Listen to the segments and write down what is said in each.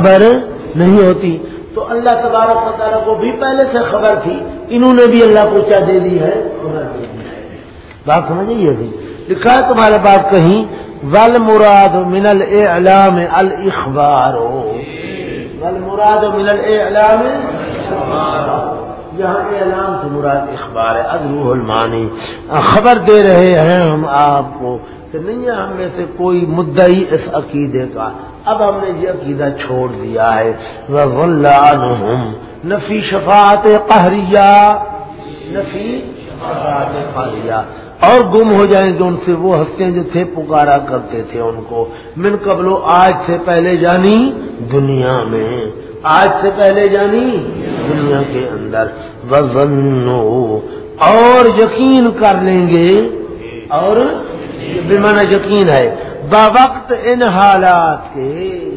خبر نہیں ہوتی۔ تو اللہ تبارک و تعالیٰ کو بھی پہلے سے خبر تھی، انہوں نے بھی اللہ کو کیا دے دی ہے، خبر دے دی ہے۔ بات سمجھے یہ تھی لکھا ہے تمہارے بات کہیں ول مراد من العلام الاخبار. ہو ول مراد من العلام یہاں اعلام سے مراد اخبار ہے ادروح المانی۔ خبر دے رہے ہیں ہم آپ کو۔ کہ نہیں ہے ہم میں سے کوئی مدعی اس عقیدے کا۔ اب ہم نے یہ عقیدہ چھوڑ دیا ہے۔ نفی شفاعت قہریہ نفی شفاعت قہریہ اور گم ہو جائیں گے ان سے وہ ہستے جو تھے، پکارا کرتے تھے ان کو۔ من قبل آج سے پہلے جانی دنیا میں۔ آج سے پہلے جانی دنیا کے اندر۔ وزنو اور یقین کر لیں گے۔ اور بمانا یقین ہے۔ با وقت ان حالات کے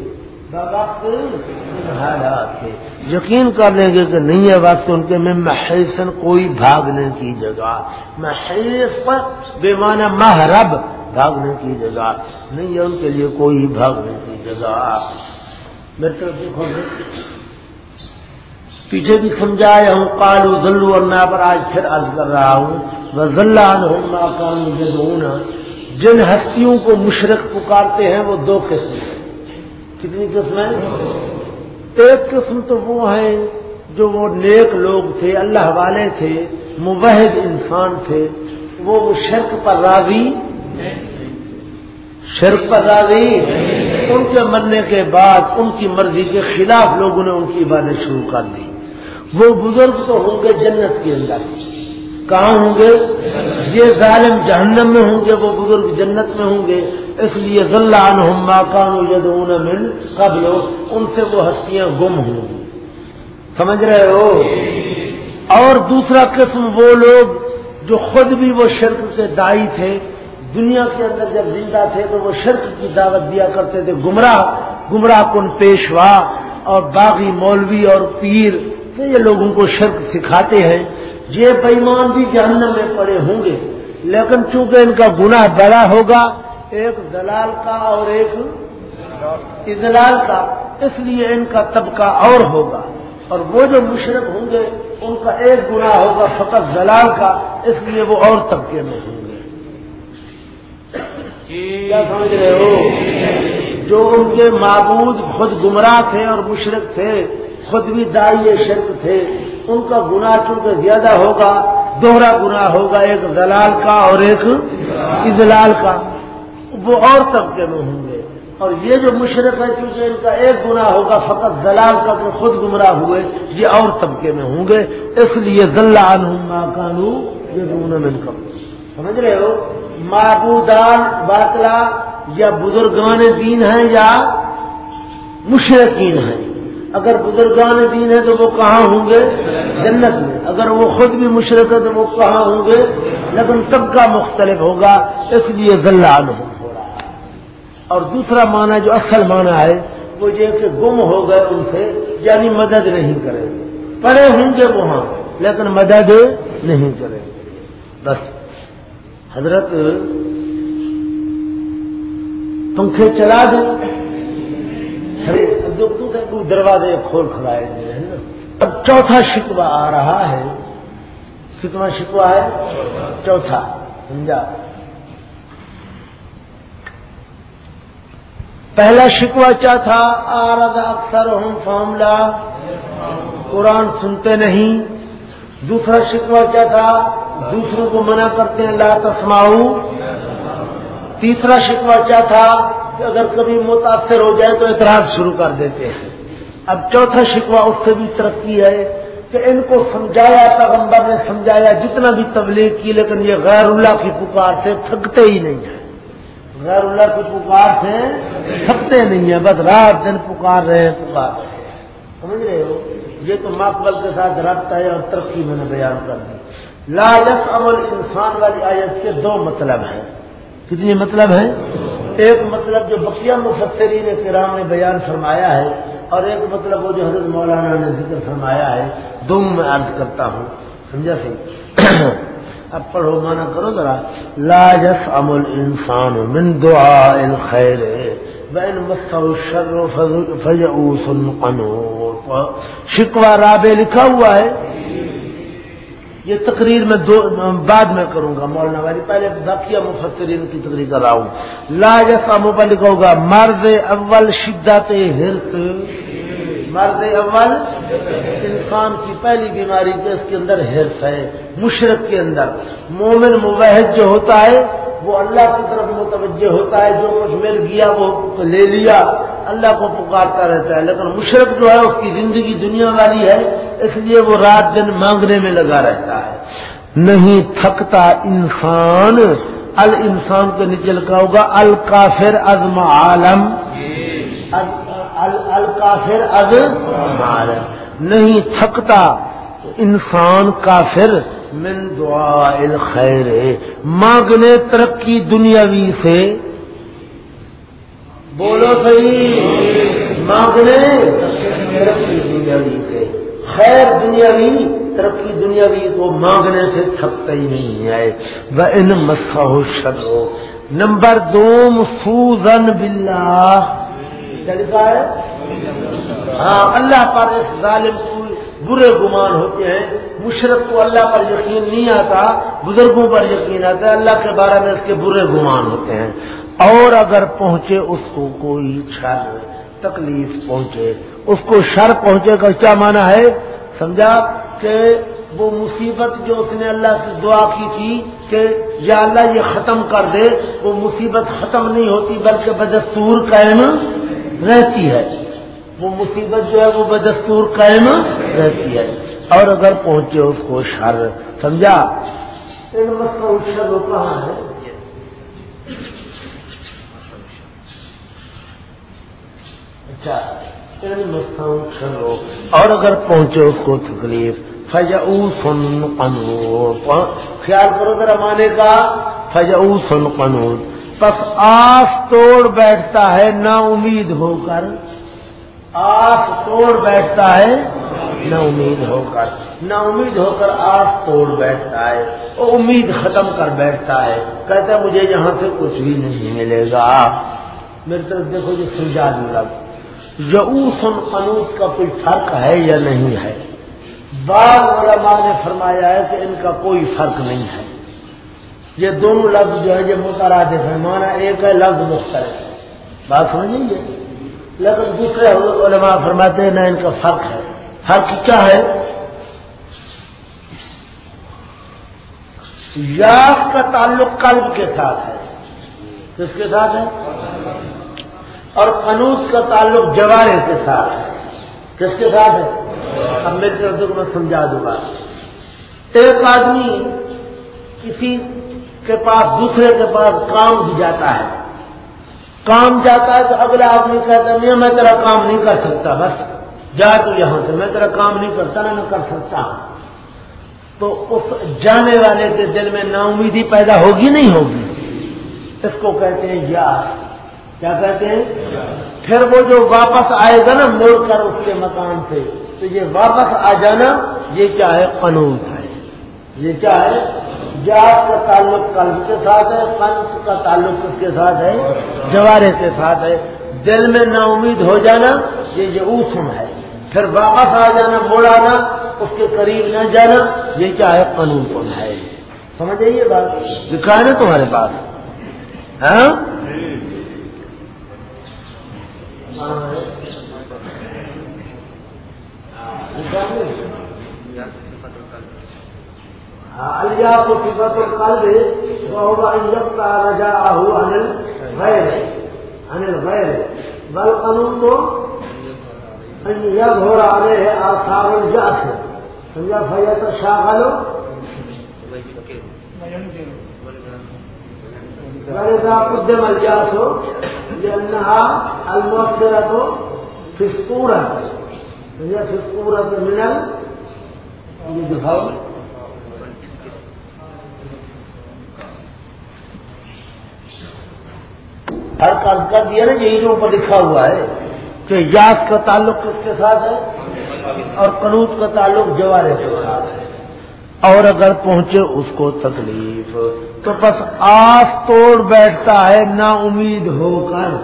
با وقت ان حالات کے۔ یقین کر لیں گے کہ نہیں ہے وقت ان کے میں محسن کوئی بھاگنے کی جگہ۔ محیث پر بے معنی محرب بھاگنے کی جگہ۔ نہیں ہے ان کے لیے کوئی بھاگنے کی جگہ۔ میرے طرف دیکھو پیچھے بھی سمجھایا ہوں کالو ذلو اور میں پر آج پھر عرض کر رہا ہوں۔ وہ ذلہ کالو جدون جن ہستیوں کو مشرق پکارتے ہیں وہ دو قسم ہیں۔ کتنی قسمیں ایک قسم تو وہ ہیں جو وہ نیک لوگ تھے، اللہ والے تھے مبحد انسان تھے۔ وہ شرک پر راضی شرک پر راضی ان کے مرنے کے بعد ان کی مرضی کے خلاف لوگوں نے ان کی عبادت شروع کر دی۔ وہ بزرگ تو ہوں گے جنت کے اندر۔ کہاں ہوں گے؟ یہ ظالم جہنم میں ہوں گے، وہ بزرگ جنت میں ہوں گے۔ اس لیے ذلہ کانو یدون من قبل، ان سے وہ ہستیاں گم ہوں گی۔ سمجھ رہے ہو؟ اور دوسرا قسم وہ لوگ جو خود بھی وہ شرک سے دائی تھے، دنیا کے اندر جب زندہ تھے تو وہ شرک کی دعوت دیا کرتے تھے۔ گمراہ گمراہ کن پیشوا اور باغی مولوی اور پیر یہ لوگوں کو شرک سکھاتے ہیں۔ یہ بےمان بھی جہنم میں پڑے ہوں گے۔ لیکن چونکہ ان کا گناہ بڑا ہوگا، ایک دلال کا اور ایک اضلال کا، اس لیے ان کا طبقہ اور ہوگا۔ اور وہ جو مشرق ہوں گے، ان کا ایک گنا ہوگا فقط دلال کا، اس لیے وہ اور طبقے میں ہوں گے۔ کیا سمجھ رہے ہو؟ جو ان کے معبود خود گمراہ تھے اور مشرق تھے خود بھی دائی شرک تھے، ان کا گناہ چونکہ زیادہ ہوگا، دوہرا گناہ ہوگا، ایک دلال کا اور ایک اضلال کا۔ وہ اور طبقے میں ہوں گے۔ اور یہ جو مشرق ہے چونکہ ان کا ایک گناہ ہوگا، فقط دلال کا کہ خود گمراہ ہوئے، یہ اور طبقے میں ہوں گے۔ اس لیے ذلہ کانو یہ من کم سمجھ رہے ہو؟ معبودان، باطلا یا بزرگان دین ہیں یا مشرقین ہیں۔ اگر بزرگان دین ہے تو وہ کہاں ہوں گے؟ جنت میں۔ اگر وہ خود بھی مشرق ہے تو وہ کہاں ہوں گے؟ لیکن سب کا مختلف ہوگا، اس لیے ذلان ہو رہا ہے اور دوسرا معنی جو اصل معنی ہے، وہ یہ کہ گم ہو گئے ان سے یعنی مدد نہیں کریں گے پڑے ہوں گے وہاں، لیکن مدد نہیں کریں گے بس، حضرت پنکھے چلا دیں۔ جو کوئی دروازے کھول کھلائے دے رہے اب چوتھا شکوا آ رہا ہے۔ کتنا شکوا ہے؟ چوتھا، سمجھا؟ پہلا شکوا کیا تھا؟ آرد اکثر ہم فاملہ۔ قرآن سنتے نہیں۔ دوسرا شکوا کیا تھا؟ دوسروں کو منع کرتے ہیں، لا تسماؤ تیسرا شکوا کیا تھا؟ اگر کبھی متاثر ہو جائے تو اعتراض شروع کر دیتے ہیں۔ اب چوتھا شکوا اس سے بھی ترقی ہے کہ ان کو سمجھایا، پیغمبر نے سمجھایا، جتنا بھی تبلیغ کی، لیکن یہ غیر اللہ کی پکار سے تھکتے ہی نہیں ہیں۔ غیر اللہ کی پکار سے تھکتے نہیں ہیں، بس رات دن پکار رہے ہیں، پکار رہے ہیں۔ سمجھ رہے ہو؟ یہ تو ماقبل کے ساتھ رابطہ ہے اور ترقی میں نے بیان کر دی۔ لالچ عمل انسان والی آیت کے دو مطلب ہیں۔ کتنی مطلب ہے ایک مطلب جو بقیہ مفسرین کرام نے بیان فرمایا ہے اور ایک مطلب وہ جو حضرت مولانا نے ذکر فرمایا ہے دونوں میں عرض کرتا ہوں، سمجھا سی؟ اب پڑھو مانا کرو ذرا۔ لاجس امل انسان من دعا الخیر بین شر فجعوس قنور شکوا رابع لکھا ہوا ہے۔ یہ تقریر میں دو بعد میں کروں گا مولانا والی۔ پہلے بقیہ مفسرین کی تقریر کر رہا ہوں۔ لا جیسا موبائل لکھا ہوگا، مرد اول شدت ہرس مرد اول انسان کی پہلی بیماری جو اس کے اندر ہرس ہے مشرق کے اندر۔ مومن موحد جو ہوتا ہے وہ اللہ کی طرف متوجہ ہوتا ہے جو کچھ مل گیا وہ لے لیا اللہ کو پکارتا رہتا ہے۔ لیکن مشرق جو ہے اس کی زندگی دنیا والی ہے اس لیے وہ رات دن مانگنے میں لگا رہتا ہے۔ نہیں تھکتا انسان ال انسان کے نیچے لکھا ہوگا الکافر ازم عالم الکافر ازم عالم نہیں تھکتا انسان کافر من دعا الخیر۔ مانگنے ترقی دنیاوی سے۔ بولو صحیح۔ مانگنے ترقی دنیاوی سے۔ خیر دنیاوی، ترقی دنیاوی کو مانگنے سے تھکتا ہی نہیں ہے۔ وہ ان مسا شرو نمبر دو سوزن بلّہ چلتا ہے؟ ہاں اللہ پر اس ظالم کو برے گمان ہوتے ہیں۔ مشرق کو اللہ پر یقین نہیں آتا، بزرگوں پر یقین آتا ہے۔ اللہ کے بارے میں اس کے برے گمان ہوتے ہیں۔ اور اگر پہنچے، اس کو کوئی شر، تکلیف پہنچے، اس کو شر پہنچے کا کیا مانا ہے؟ سمجھا کہ وہ مصیبت جو اس نے اللہ کی دعا کی تھی کہ یا اللہ یہ ختم کر دے، وہ مصیبت ختم نہیں ہوتی، بلکہ بدستور قائم رہتی ہے۔ وہ مصیبت جو ہے وہ بدستور قائم رہتی ہے۔ اور اگر پہنچے اس کو شر سمجھا؟ شر وہ کہاں ہے؟ اچھا۔ شر اور اگر پہنچے اس کو تکلیف فجا سن قنوت خیال کرو ذرا مانے کا۔ فجا سن قنوت۔ پس آس توڑ بیٹھتا ہے نا امید ہو کر۔ آس توڑ بیٹھتا ہے، نہ امید ہو کر، نہ امید ہو کر آس توڑ بیٹھتا ہے وہ امید ختم کر بیٹھتا ہے۔ کہتا ہے، مجھے یہاں سے کچھ بھی نہیں ملے گا۔ میری طرف دیکھو یہ سمجھا دوں گا۔ یعوس قنوت کا کوئی فرق ہے یا نہیں ہے؟ بعض علماء نے فرمایا ہے کہ ان کا کوئی فرق نہیں ہے۔ یہ دونوں لفظ جو ہے، یہ مترادف ہے مانا ایک ہے، لفظ مختلف۔ بات سمجھیں گے لیکن دوسرے علماء فرماتے ہیں، نہ ان کا فرق ہے۔ فرق کیا ہے؟ یاس کا تعلق قلب کے ساتھ ہے۔ کس کے ساتھ ہے؟ اور قنوط کا تعلق جوارے کے ساتھ ہے۔ کس کے ساتھ ہے؟ اب میری طرف سے میں سمجھا دوں گا ایک آدمی کسی کے پاس، دوسرے کے پاس کام بھی جاتا ہے۔ کام جاتا ہے تو اگلا آدمی کہتا ہے میں تیرا کام نہیں کر سکتا، بس جا تو یہاں سے۔ میں تیرا کام نہیں کرتا، نہ میں کر سکتا۔ تو اس جانے والے کے دل میں نا امیدی پیدا ہوگی نہیں ہوگی؟ اس کو کہتے ہیں یار کیا کہتے ہیں؟ پھر وہ جو واپس آئے گا نا موڑ کر اس کے مکان سے، تو یہ واپس آ جانا، یہ کیا ہے؟ قانون ہے۔ یہ کیا ہے؟ جات کا تعلق قلب کے ساتھ ہے، قلب کا تعلق کس کے ساتھ ہے، جوارے کے ساتھ ہے۔ دل میں نا امید ہو جانا، یہ یہ اوسم ہے۔ پھر واپس آ جانا موڑ آنا، اس کے قریب نہ جانا، یہ کیا ہے؟ قانون کون ہے؟ سمجھ آئیے بات؟ لکھا ہے نا تمہارے پاس؟ ہاں۔, ہاں۔ الیا کو صفت القلب وهو ان يقطع رجاءه عن الغير عن الغير. بل قانون ان يظهر عليه آثار الجأس سمجھا فيتشاغل وإذا قدم الجأس لأنها المؤثرة في الصورة، هي في الصورة من الجفاف ہر کام کر دیا نا، یہی جو اوپر لکھا ہوا ہے کہ یاد کا تعلق کس کے ساتھ ہے اور قنوط کا تعلق جوارے کے ساتھ ہے۔ اور اگر پہنچے اس کو تکلیف۔ تو بس آس توڑ بیٹھتا ہے، نا امید ہو کر۔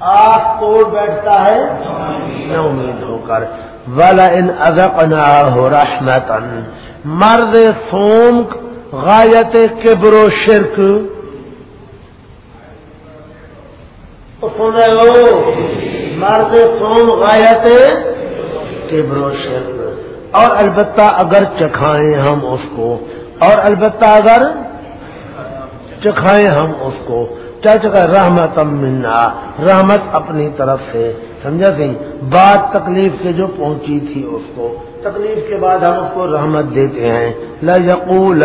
آس توڑ بیٹھتا ہے نہ امید ہو کر۔ والا ان ادب ہو رحمتن مرد سوم غایت کبرو شرک سن رہے ہو، مرد سوم غایت کبرو شرک۔ اور البتہ اگر چکھائیں ہم اس کو، اور البتہ اگر چکھائیں ہم اس کو۔ کیا چکا رحمت منا۔ رحمت اپنی طرف سے، سمجھا سی بات تکلیف سے جو پہنچی تھی اس کو۔ تکلیف کے بعد ہم اس کو رحمت دیتے ہیں۔ لقول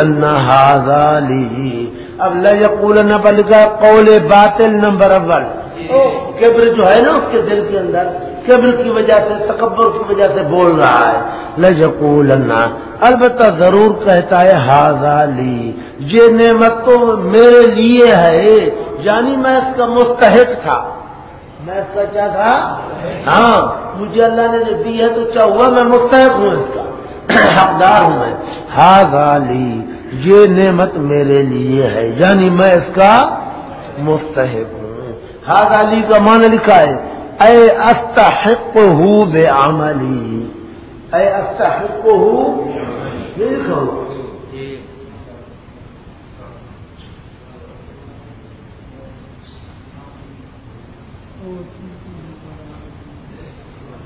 اب لقول بل کا قول باطل نمبر اول۔ کبر جو ہے نا اس کے دل کے اندر، کبر کی وجہ سے، تکبر کی وجہ سے بول رہا ہے۔ لجقول البتہ ضرور کہتا ہے ہاضا لی، یہ نعمت تو میرے لیے ہے۔ یعنی میں اس کا مستحق تھا۔ میں اس کا کیا تھا؟ ہاں مجھے اللہ نے جو دی ہے تو کیا ہوا؟ میں مستحق ہوں اس کا۔ حقدار ہوں میں۔ ہاضا لی، یہ نعمت میرے لیے ہے۔ یعنی میں اس کا مستحق ہوں۔ ہاض علی کا مان لکھا ہے اے استحق ہو بے عملی اے استحق ہو لکھو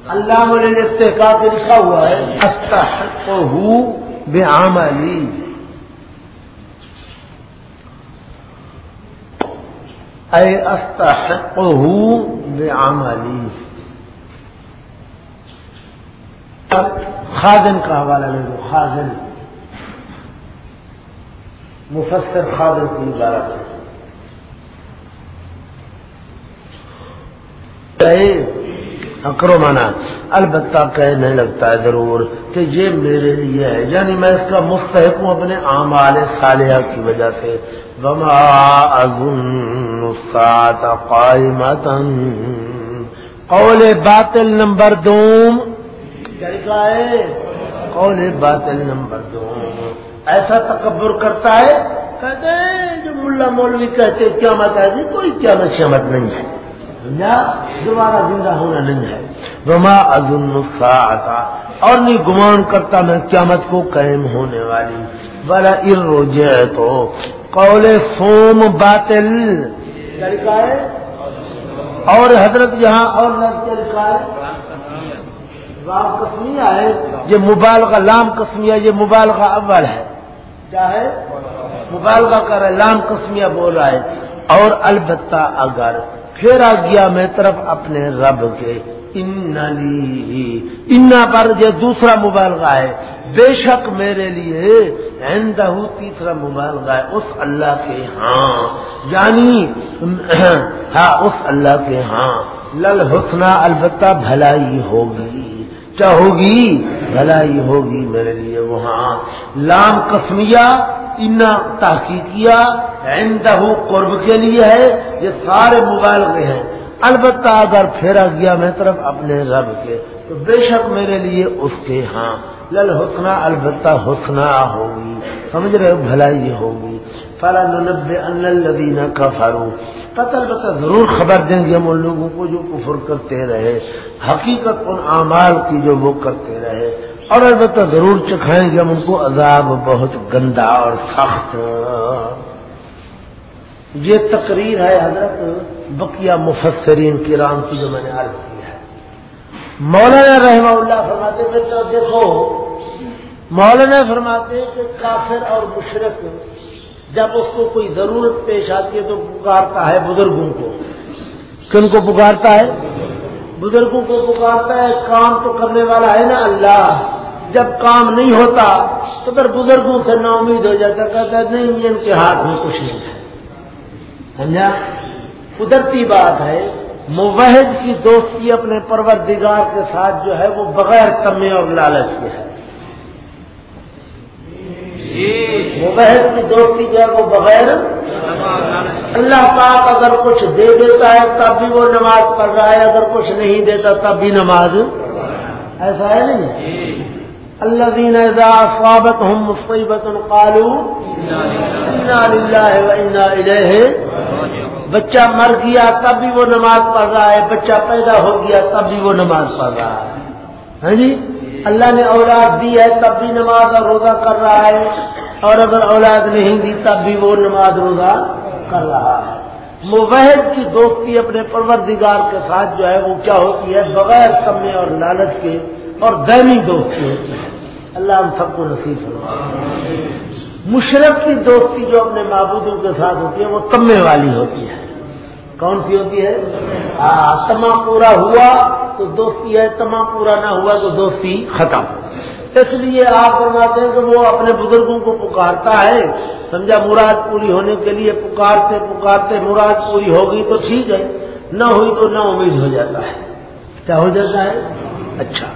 اللہ نے استحقاق لکھا ہوا ہے استحق ہو بے عملی اے استحق ہوں عملی خادن کا حوالہ لے لو خادن مفسر خادن کی عبارت ہے۔ کرو مانا، البتہ کہنے لگتا ہے ضرور کہ یہ میرے لیے ہے یعنی میں اس کا مستحق ہوں اپنے اعمال صالحہ کی وجہ سے۔ وما اظن الساعة قائمة. قول باطل نمبر دوم کیا قول باطل نمبر دوم ایسا تکبر کرتا ہے؟ کہتے ہیں جو ملا مولوی کہتے قیامت ہے جی؟ کوئی قیامت شمت نہیں ہے۔ دوبارہ زندہ ہونا نہیں ہے۔ وما اظن الساعة. اور نہیں گمان کرتا میں قیامت کو قائم ہونے والی۔ بلا ار تو قول سوم باطل. کیا لکھا ہے؟ اور حضرت یہاں اور لفظ کیا لکھا ہے؟ رام کسمیا ہے۔ یہ مبالغہ، لام کسمیا یہ مبالغہ اول ہے۔ کیا ہے؟ مبالغہ کر رہا ہے، لام کسمیا بول رہا ہے۔ اور البتہ اگر پھر آ گیا میں طرف اپنے رب کے انا پر جو دوسرا مبالغہ ہے۔ بے شک میرے لیے تیسرا مبالغہ ہے اس اللہ کے ہاں۔ یعنی ہاں اس اللہ کے ہاں۔ لل حسنا البتہ بھلائی ہوگی۔ کیا ہوگی بھلائی ہوگی میرے لیے وہاں۔ لام کسمیا انا تحقیقیہ عندہ قرب کے لیے ہے۔ یہ سارے مبالغے ہیں۔ البتہ اگر پھیرا گیا میں طرف اپنے رب کے، تو بے شک میرے لیے اس کے ہاں۔ لل حسنا البتہ حسنا ہوگی سمجھ رہے بھلائی ہوگی۔ فلا نبے الدینہ کا فاروق پتہ البتہ ضرور خبر دیں گے ہم ان لوگوں کو جو کفر کرتے رہے۔ حقیقت ان اعمال کی جو وہ کرتے رہے۔ اور البتہ ضرور چکھائیں گے ہم ان کو، عذاب بہت گندا اور سخت۔ یہ تقریر ہے حضرت بقیہ مفسرین کی رام کی جو میں نے عرض کی ہے۔ مولانا رحمہ اللہ فرماتے میں تو دیکھو مولانا فرماتے کہ کافر اور مشرق جب اس کو کوئی ضرورت پیش آتی ہے تو پکارتا ہے بزرگوں کو۔ کن کو پکارتا ہے؟ بزرگوں کو پکارتا ہے، کام تو کرنے والا ہے نا اللہ۔ جب کام نہیں ہوتا تو پھر بزرگوں سے نا امید ہو جاتا کہتا ہے، نہیں، ان کے ہاتھ میں کچھ نہیں ہے۔ سمجھا؟ قدرتی بات ہے موحد کی دوستی اپنے پروردگار کے ساتھ جو ہے وہ بغیر کمی اور لالچ کے ہے۔ موحد کی دوستی جو ہے وہ بغیر اللہ پاک اگر کچھ دے دیتا ہے تب بھی وہ نماز پڑھ رہا ہے، اگر کچھ نہیں دیتا تب بھی نماز۔ ایسا ہے نہیں۔ اللہ دین سوابت ہوں مصیبت قالو انا للہ بچہ مر گیا تب بھی وہ نماز پڑھ رہا ہے، بچہ پیدا ہو گیا تب بھی وہ نماز پڑھ رہا ہے۔ ہاں جی؟ اللہ نے اولاد دی ہے تب بھی نماز اور روزہ کر رہا ہے۔ اور اگر اولاد نہیں دی تب بھی وہ نماز روزہ کر رہا ہے۔ مبحد کی دوستی اپنے پروردگار کے ساتھ جو ہے وہ کیا ہوتی ہے؟ بغیر کمے اور لالچ کے اور دینی دوستی ہوتی ہے۔ اللہ ہم سب کو نصیب ہو مشرق کی دوستی جو اپنے معبودوں کے ساتھ ہوتی ہے وہ تمے والی ہوتی ہے۔ کون سی ہوتی ہے؟ ہاں تما پورا ہوا تو دوستی ہے تما پورا نہ ہوا تو دوستی ختم۔ اس لیے آپ فرماتے ہیں کہ وہ اپنے بزرگوں کو پکارتا ہے۔ سمجھا، مراد پوری ہونے کے لیے پکارتے پکارتے مراد پوری ہوگی تو ٹھیک ہے، نہ ہوئی تو نہ امید ہو جاتا ہے۔ کیا ہو جاتا ہے؟ اچھا۔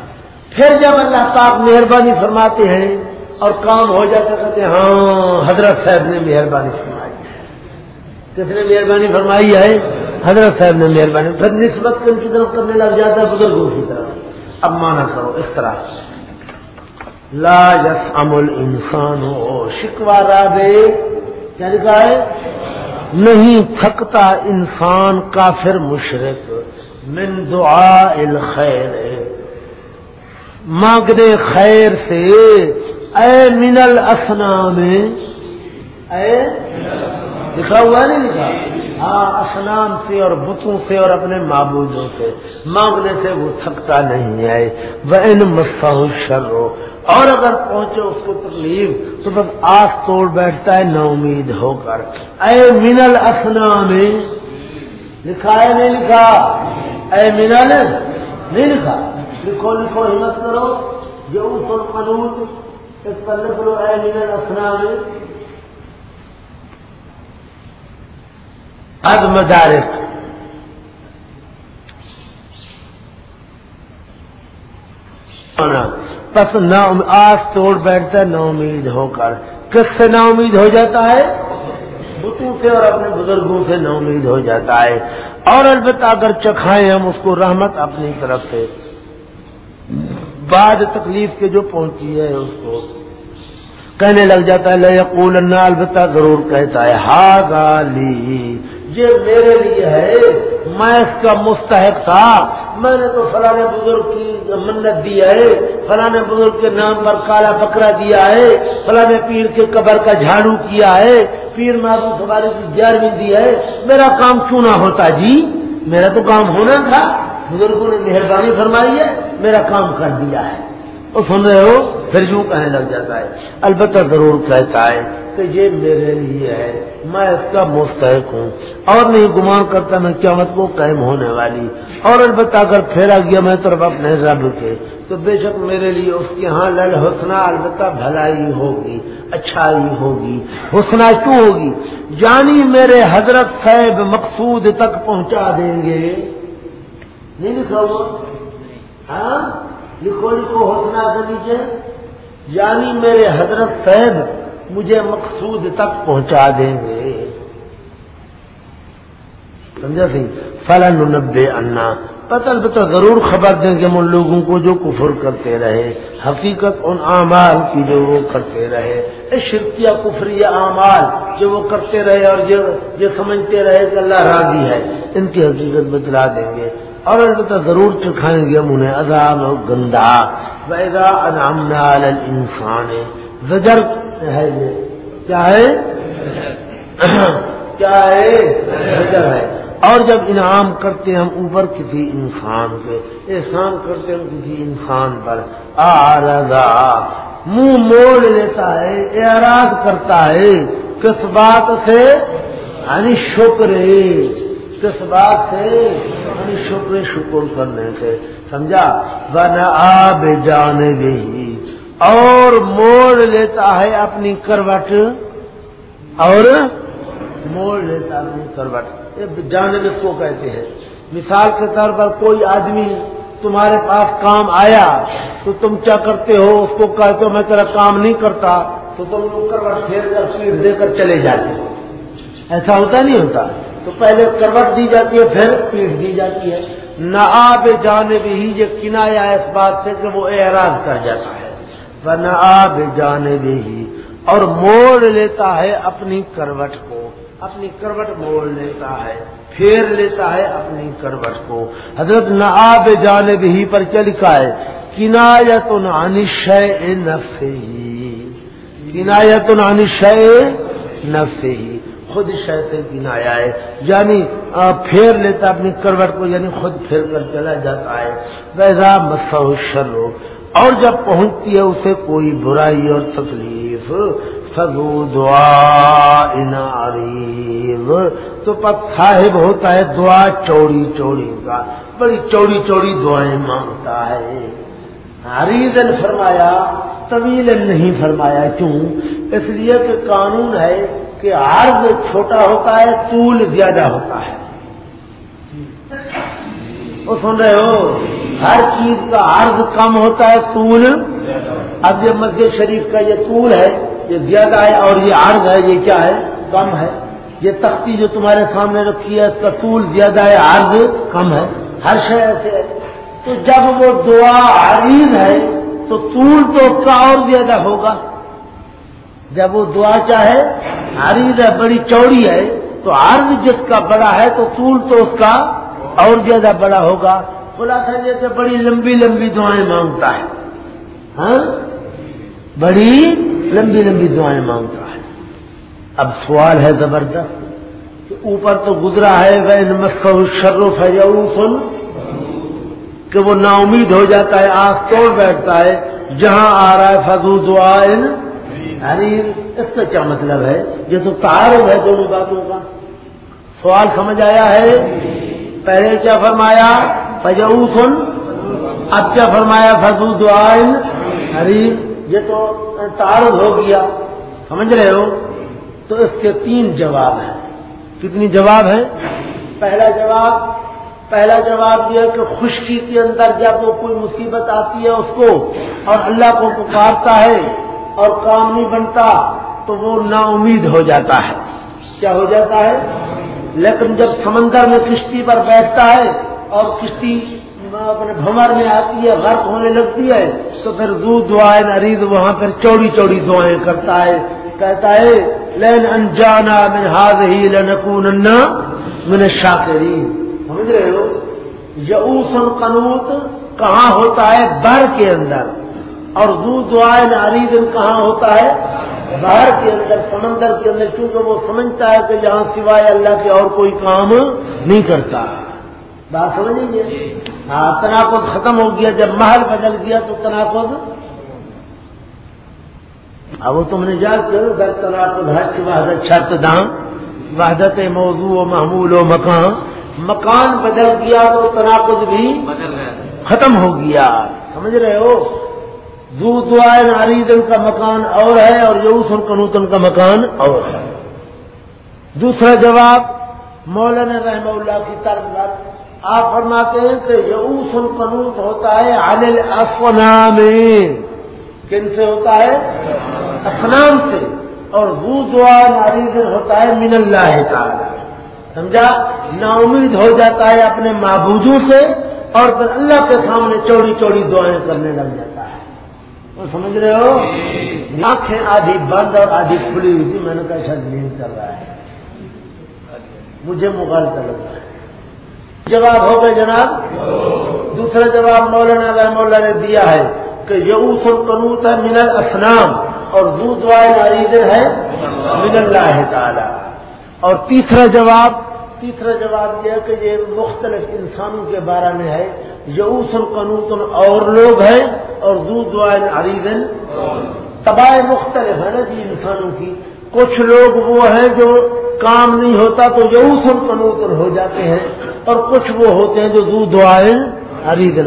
پھر جب اللہ پاک مہربانی فرماتے ہیں اور کام ہو جاتا کہتے ہیں ہاں حضرت صاحب نے مہربانی فرمائی۔ ہے کس نے مہربانی فرمائی ہے؟ حضرت صاحب نے مہربانی۔ پھر نسبت کن کی طرف کرنے لگ جاتا ہے بزرگوں کی طرف۔ اب مانا کرو اس طرح۔ لا یس امل انسان ہو شکوا رابے کیا لکھا ہے؟ نہیں تھکتا انسان کافر مشرق من دعا الخیر۔ مانگنے خیر سے اے من الاسنام اے؟ لکھا ہوا نہیں لکھا؟ ہاں اسنام سے اور بتوں سے اور اپنے معبودوں سے۔ مانگنے سے وہ تھکتا نہیں ہے۔ وہ ان مسا شرو اور اگر پہنچے اس کو تکلیف، تو بس آس توڑ بیٹھتا ہے نا امید ہو کر۔ اے منل اسنا میں لکھا ہے نہیں لکھا؟ اے منل، نہیں لکھا؟ لکھو لکھو، ہمت کرو۔ جو اس قانون اس پر لکھ لو مدارک پس نہ آس توڑ بیٹھتا ہے، نا امید ہو کر. کس سے نا امید ہو جاتا ہے؟ بتوں سے اور اپنے بزرگوں سے نا امید ہو جاتا ہے۔ اور البتہ اگر چکھائیں ہم، اس کو رحمت اپنی طرف سے۔ بعد تکلیف کے جو پہنچی ہے اس کو، کہنے لگ جاتا ہے لقول البتہ ضرور کہتا ہے ہا گالی یہ میرے لیے ہے، میں اس کا مستحق تھا، میں نے تو فلاں بزرگ کی منت دی ہے فلاں بزرگ کے نام پر کالا بکرا دیا ہے فلاں پیر کے قبر کا جھاڑو کیا ہے، پیر محبوب سواری کی گیارہویں دی ہے، میرا کام کیوں نہ ہوتا جی؟ میرا تو کام ہونا تھا۔ بزرگوں نے مہربانی فرمائی ہے، میرا کام کر دیا ہے۔ وہ سن رہے ہو، پھر یوں کہنے لگ جاتا ہے، البتہ ضرور کہتا ہے کہ یہ میرے لیے ہے، میں اس کا مستحق ہوں۔ اور نہیں گمان کرتا میں قیامت کو قائم ہونے والی۔ اور البتہ اگر پھیرا گیا میں طرف اپنے رب کے، تو بے شک میرے لیے اس کے ہاں لل حسنا البتہ بھلائی ہوگی، اچھائی ہوگی حسنا کیوں ہوگی۔ جانی میرے حضرت صاحب مقصود تک پہنچا دیں گے۔ نہیں لکھا ہوا ہاں؟ لکھو لکھو حسنا کے نیچے یعنی میرے حضرت صاحب مجھے مقصود تک پہنچا دیں گے۔ سمجھا سی؟ فلاں نبے انا پتل پتہ ضرور خبر دیں گے ان لوگوں کو جو کفر کرتے رہے۔ حقیقت ان اعمال کی جو وہ کرتے رہے۔ شرکیہ کفری اعمال جو وہ کرتے رہے اور جو سمجھتے رہے کہ اللہ راضی ہے۔ ان کی حقیقت بتلا دیں گے۔ اور البتہ ضرور چکھائیں گے ہم انہیں عذاب و گندا۔ ویزا نال انسان زجر ہے یہ۔ کیا ہے؟ کیا ہے؟ زجر ہے۔ اور جب انعام کرتے ہم اوپر کسی انسان کے، احسان کرتے ہم کسی انسان پر۔ آ منہ موڑ لیتا ہے، اعراض کرتا ہے۔ کس بات سے؟ یعنی شکر کس بات سے یعنی شکر شکر کرنے سے سمجھا؟ بنا آب جانے گئی۔ اور موڑ لیتا ہے اپنی کروٹ۔ اور موڑ لیتا اپنی کروٹ۔ جانب اس کو کہتے ہیں۔ مثال کے طور پر کوئی آدمی تمہارے پاس کام آیا تو تم کیا کرتے ہو؟ اس کو کہتے ہو، میں تیرا کام نہیں کرتا۔ تو تم کروٹ پھیر کر سیٹ دے کر چلے جاتے ہو۔ ایسا ہوتا نہیں ہوتا۔ تو پہلے کروٹ دی جاتی ہے، پھر پیٹ دی جاتی ہے۔ نہ آب جانب ہی یہ کنایا اس بات سے کہ وہ اعراض کر جاتا ہے۔ نہ آب جانب ہی اور موڑ لیتا ہے اپنی کروٹ کو۔ اپنی کروٹ موڑ لیتا ہے، پھیر لیتا ہے اپنی کروٹ کو۔ حضرت نہ آب جانب ہی پر کیا لکھا ہے؟ کنایت شے نفس ہی کنایت شے نفس ہی خود شے سے کنایا ہے۔ یعنی پھیر لیتا اپنی کروٹ کو یعنی خود پھیر کر چلا جاتا ہے۔ ویزا مسو شرو اور جب پہنچتی ہے اسے کوئی برائی اور تکلیف۔ سگو دعا انعریب تو پت صاحب ہوتا ہے دعا چوڑی چوڑی کا، بڑی چوڑی چوڑی دعائیں مانگتا ہے۔ حریدن فرمایا طویل نہیں فرمایا، کیوں؟ اس لیے کہ قانون ہے کہ عرض چھوٹا ہوتا ہے، طول زیادہ ہوتا ہے۔ وہ سن رہے ہو؟ ہر چیز کا عرض کم ہوتا ہے، طول۔ اب یہ مسجد شریف کا یہ طول ہے، یہ زیادہ ہے اور یہ عرض ہے، یہ کیا ہے؟ کم ہے۔ یہ تختی جو تمہارے سامنے رکھی ہے، اس کا طول زیادہ ہے، عرض کم ہے۔ ہر شے ایسے ہے۔ تو جب وہ دعا عریض ہے، تو طول تو اس کا اور زیادہ ہوگا۔ جب وہ دعا چاہے عریض ہے بڑی چوڑی ہے، تو عرض جس کا بڑا ہے تو طول تو اس کا اور زیادہ بڑا ہوگا۔ خلاصہ جیسے بڑی لمبی لمبی دعائیں مانگتا ہے۔ ہاں؟ بڑی لمبی لمبی دعائیں مانگتا ہے۔ اب سوال ہے زبردست کہ اوپر تو گزرا ہے وہ مسکر شروف ہے سن کہ وہ نا امید ہو جاتا ہے، آنکھ توڑ بیٹھتا ہے، جہاں آ رہا ہے فضو دعائن یعنی اس کا کیا مطلب ہے؟ یہ تو تعارف ہے دونوں باتوں کا۔ سوال سمجھ آیا ہے؟ پہلے کیا فرمایا؟ فجوسن اب کیا فرمایا؟ فضو دعائن حریف یہ تو تعارض ہو گیا۔ سمجھ رہے ہو؟ تو اس کے تین جواب ہیں۔ کتنی جواب ہیں؟ پہلا جواب پہلا جواب یہ ہے کہ خشکی کے اندر جب وہ کوئی مصیبت آتی ہے اس کو اور اللہ کو پکارتا ہے اور کام نہیں بنتا تو وہ نا امید ہو جاتا ہے۔ کیا ہو جاتا ہے؟ لیکن جب سمندر میں کشتی پر بیٹھتا ہے اور کشتی اپنے بھمر میں آتی ہے، غرق ہونے لگتی ہے، تو پھر دو دعائیں ارید وہاں پھر چوڑی چوڑی دعائیں کرتا ہے۔ کہتا ہے لین انجانا من ہاد ہی لنکون من شاکری سمجھ رہے ہو؟ یوس قنوت کہاں ہوتا ہے؟ بر کے اندر۔ اور دو دعائیں ارید کہاں ہوتا ہے باہر کے اندر سمندر کے اندر کیونکہ وہ سمجھتا ہے کہ جہاں سوائے اللہ کے اور کوئی کام نہیں کرتا۔ بات سمجھ گے ہاں تناقض ختم ہو گیا جب محل بدل گیا تو تناقض۔ اب وہ تم نے یاد کر در تناقض ہر کی وحدت شرط دام وحدت موضوع و محمول و مکان۔ مکان بدل گیا تو تناقض بھی ختم ہو گیا۔ سمجھ رہے ہو؟ دو دعائیں ناریدن کا مکان اور ہے اور یوس اور کنوتن کا مکان اور ہے۔ دوسرا جواب مولانا رحمہ اللہ کی طرف آپ فرماتے ہیں کہ یوس القنوت ہوتا ہے عالل افنام کن سے ہوتا ہے؟ افنام سے۔ اور وہ دعا ناریز ہوتا ہے من اللہ تعالی۔ سمجھا؟ نا امید ہو جاتا ہے اپنے معبودوں سے اور پھر اللہ کے سامنے چوڑی چوڑی دعائیں کرنے لگ جاتا ہے۔ وہ سمجھ رہے ہو؟ آنکھیں آدھی بند اور آدھی کھلی ہوئی تھی، میں نے کہا شاید نیند کر رہا ہے۔ مجھے موبائل کا لگ رہا ہے۔ جواب ہو گئے جناب؟ دوسرا جواب مولانا رحم اللہ نے دیا ہے کہ یوس القنوت ہے من الاسلام اور دو دعائیں عید ہے من اللہ تعالی۔ اور تیسرا جواب تیسرا جواب یہ ہے کہ یہ مختلف انسانوں کے بارے میں ہے۔ یوس القنوت اور لوگ ہیں اور دو دعائیں عرید تباہ مختلف ہے نا جی انسانوں کی. کچھ لوگ وہ ہیں جو کام نہیں ہوتا تو یوس القنوت ہو جاتے ہیں اور کچھ وہ ہوتے ہیں جو دودھ دعائیں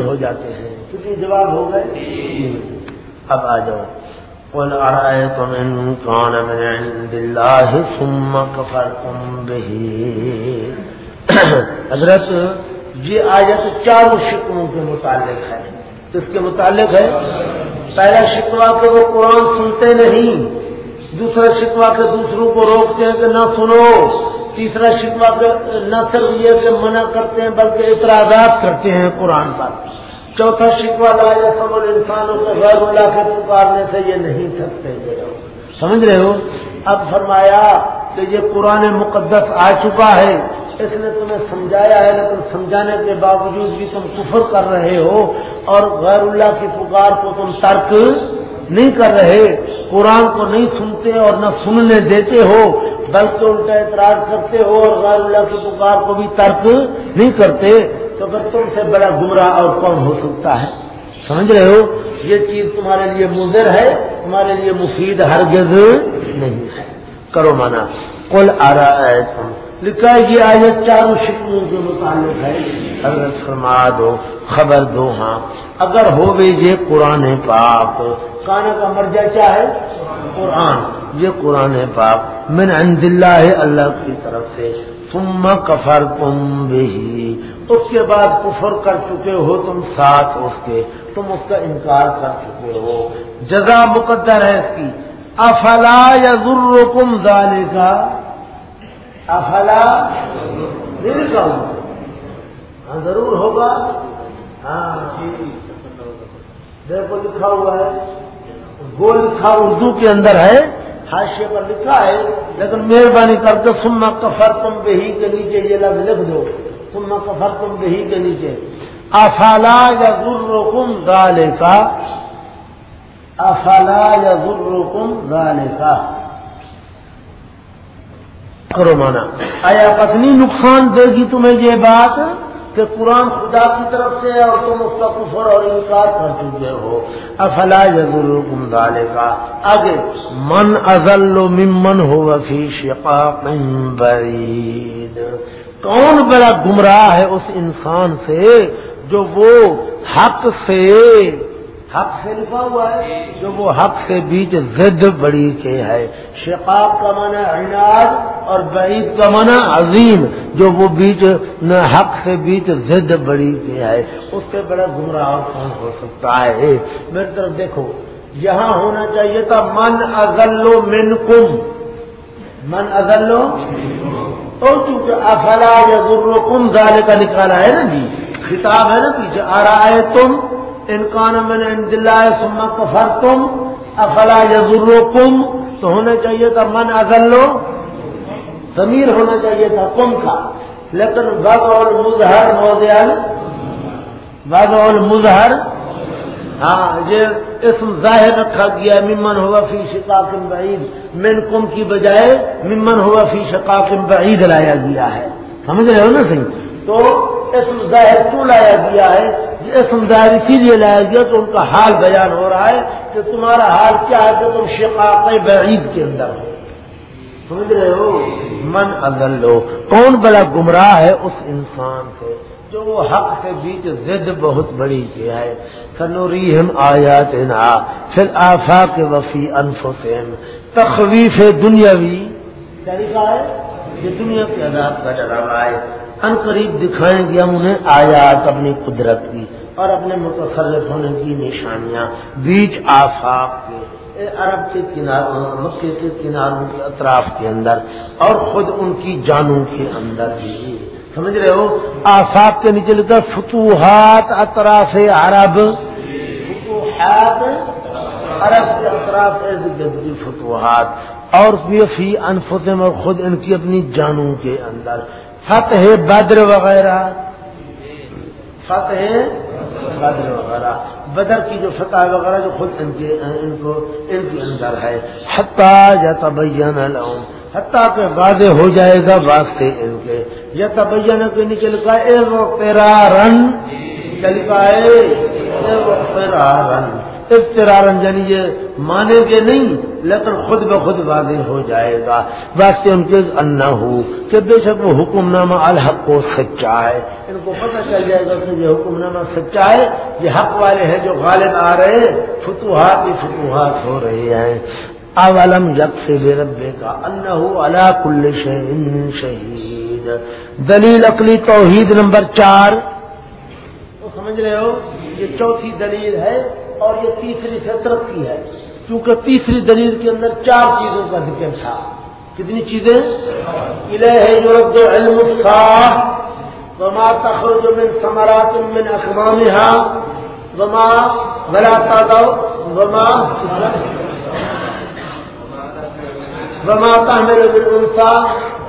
ہو جاتے ہیں. کتنی جواب ہو گئے؟ اب آ جاؤ. کون آ رہا ہے تم کان میں سم کفر تم حضرت یہ آیت چاروں شکروں کے متعلق ہے۔ کس کے متعلق ہے؟ پہلا شکوا کہ وہ قرآن سنتے نہیں، دوسرا شکوا کے دوسروں کو روکتے ہیں کہ نہ سنو، تیسرا شکوا نہ صرف یہ کہ منع کرتے ہیں بلکہ اعتراضات کرتے ہیں قرآن پر۔ چوتھا شکوا لایا سمر انسانوں کو غیر اللہ کے پکارنے سے یہ نہیں تھکتے۔ سمجھ رہے ہو؟ اب فرمایا کہ یہ قرآن مقدس آ چکا ہے۔ اس نے تمہیں سمجھایا ہے لیکن سمجھانے کے باوجود بھی تم کفر کر رہے ہو اور غیر اللہ کی پکار کو تم ترک نہیں کر رہے۔ قرآن کو نہیں سنتے اور نہ سننے دیتے ہو، بلکہ الٹا اعتراض کرتے ہو اور غیر اللہ کی پکار کو بھی ترک نہیں کرتے۔ تو پھر تم سے بڑا گمراہ اور کون ہو سکتا ہے؟ سمجھ رہے ہو؟ یہ چیز تمہارے لیے مضر ہے، تمہارے لیے مفید ہرگز نہیں ہے۔ کرو مانا۔ کل آ رہا ہے تم لکھا ہے یہ آج چاروں شکلوں کے متعلق ہے۔ حضرت فرما دو خبر دو ہاں۔ اگر ہو بھی یہ قرآن پاک۔ کانا کا مرجع کیا ہے؟ قرآن یہ قرآن پاک۔ من عند اللہ اللہ کی طرف سے۔ تم کفر تم بھی اس کے بعد کفر کر چکے ہو تم ساتھ اس کے۔ تم اس کا انکار کر چکے ہو۔ جزا مقدر ہے اس کی۔ افلا یا ضرور ڈالے کا افلا دل کا ہاں ضرور ہوگا. ہاں جی. دیکھو لکھا ہوا ہے. وہ لکھا اردو کے اندر ہے. حاشے پر لکھا ہے. لیکن مہربانی کر کے سما کفر تم بہی کے نیچے یہ لفظ لکھ دو. سما کفر تم بہی کے نیچے. افلا یا ضرور ڈالے کا افلا یا ضرور ڈالے کا کرو مانا۔ آیا پتنی نقصان دے گی تمہیں یہ بات کہ قرآن خدا کی طرف سے ہے اور تم اس کا کفر اور انکار کر چکے ہو؟ افلا جم ڈالے گا آگے، من ازل ممن ہو وفی شپا کون بڑا گمراہ ہے اس انسان سے جو وہ حق سے حق سے لکھا ہوا ہے، جو وہ حق سے بیچ زد بڑی کے ہے۔ شقاق کا معنی عناد اور بعید کا معنی عظیم، جو وہ بیچ حق سے بیچ زد بڑی کے ہے۔ اس سے بڑا گمراہ کون ہو سکتا ہے؟ میری طرف دیکھو، یہاں ہونا چاہیے تھا، من ازلو من کم من ازلو اور چونکہ افلا یا ضرور کم زالے کا نکالا ہے نا جی خطاب ہے نا پیچھے آ رہا ہے تم انکان میں نے سما کفر تم افلا یا کم تو ہونا چاہیے تھا، من ازلو ضمیر ہونا چاہیے تھا کم کا۔ لیکن بد اور مظہر مودیال بد اور مظہر ہاں یہ اسم ظاہر رکھا گیا ممن ہوا فی شکاقم بعید۔ من کم کی بجائے ممن ہوا فی شکاقم بعید لایا گیا ہے۔ سمجھ رہے ہو نا صحیح؟ تو اسم ظاہر کیوں لایا گیا ہے؟ اسم اسی لیے لایا گیا تو ان کا حال بیان ہو رہا ہے کہ تمہارا حال کیا ہے کہ تم شقاق بعید کے اندر ہو۔ سمجھ رہے ہو؟ من اگل لو کون بڑا گمراہ ہے اس انسان سے جو وہ حق کے بیچ زد بہت بڑی کیا ہے۔ سنوری ہم آیا تنا پھر آفا کے وفی انفسین تخویف دنیاوی طریقہ ہے، یہ دنیا کے عذاب کا ڈراوا ہے۔ ان قریب دکھائیں گے ہم انہیں آیات اپنی قدرت کی اور اپنے متصرف ہونے کی نشانیاں بیچ آفاق کے عرب کے کناروں مکے کے کناروں کے اطراف کے اندر اور خود ان کی جانوں کے اندر بھی۔ سمجھ رہے ہو؟ آفاق کے نیچے لکھا فتوحات اطراف عرب۔ فتوحات عرب کے اطراف فتوحات۔ اور فی انفسم اور خود ان کی اپنی جانوں کے اندر۔ فتح بدر وغیرہ۔ فتح بدر وغیرہ۔ بدر کی جو فتح وغیرہ جو خود ان کے ان کو ان کے اندر ہے۔ حتیٰ یا تبین لہم۔ حتیٰ کہ واضح ہو جائے گا واسطے ان کے۔ یا تبین کے نیچے لکھا ہے تیرا رن لکھا ہے تیرا رن افترارن یعنی یہ مانیں گے نہیں، لیکن خود بخود واضح ہو جائے گا۔ واسطے ان کے انا ہو کہ بے شک وہ حکم نامہ الحق کو سچا ہے۔ ان کو پتہ چل جائے گا کہ یہ حکم نامہ سچا ہے، یہ حق والے ہیں جو غالب آ رہے ہیں، فتوحات ہی فتوحات ہو رہے ہیں۔ اولم یک سے ربے کا اللہ اللہ کل شہید۔ دلیل اقلی توحید نمبر چار۔ سمجھ رہے ہو، یہ چوتھی دلیل ہے اور یہ تیسری فطرت کی ہے کیونکہ تیسری دلیل کے اندر چار چیزوں کا ذکر تھا۔ کتنی چیزیں؟ الہ علم وما تخرج من ثمرات من اقوامها، وما ولا تدعو وما بماتا میرے بالکل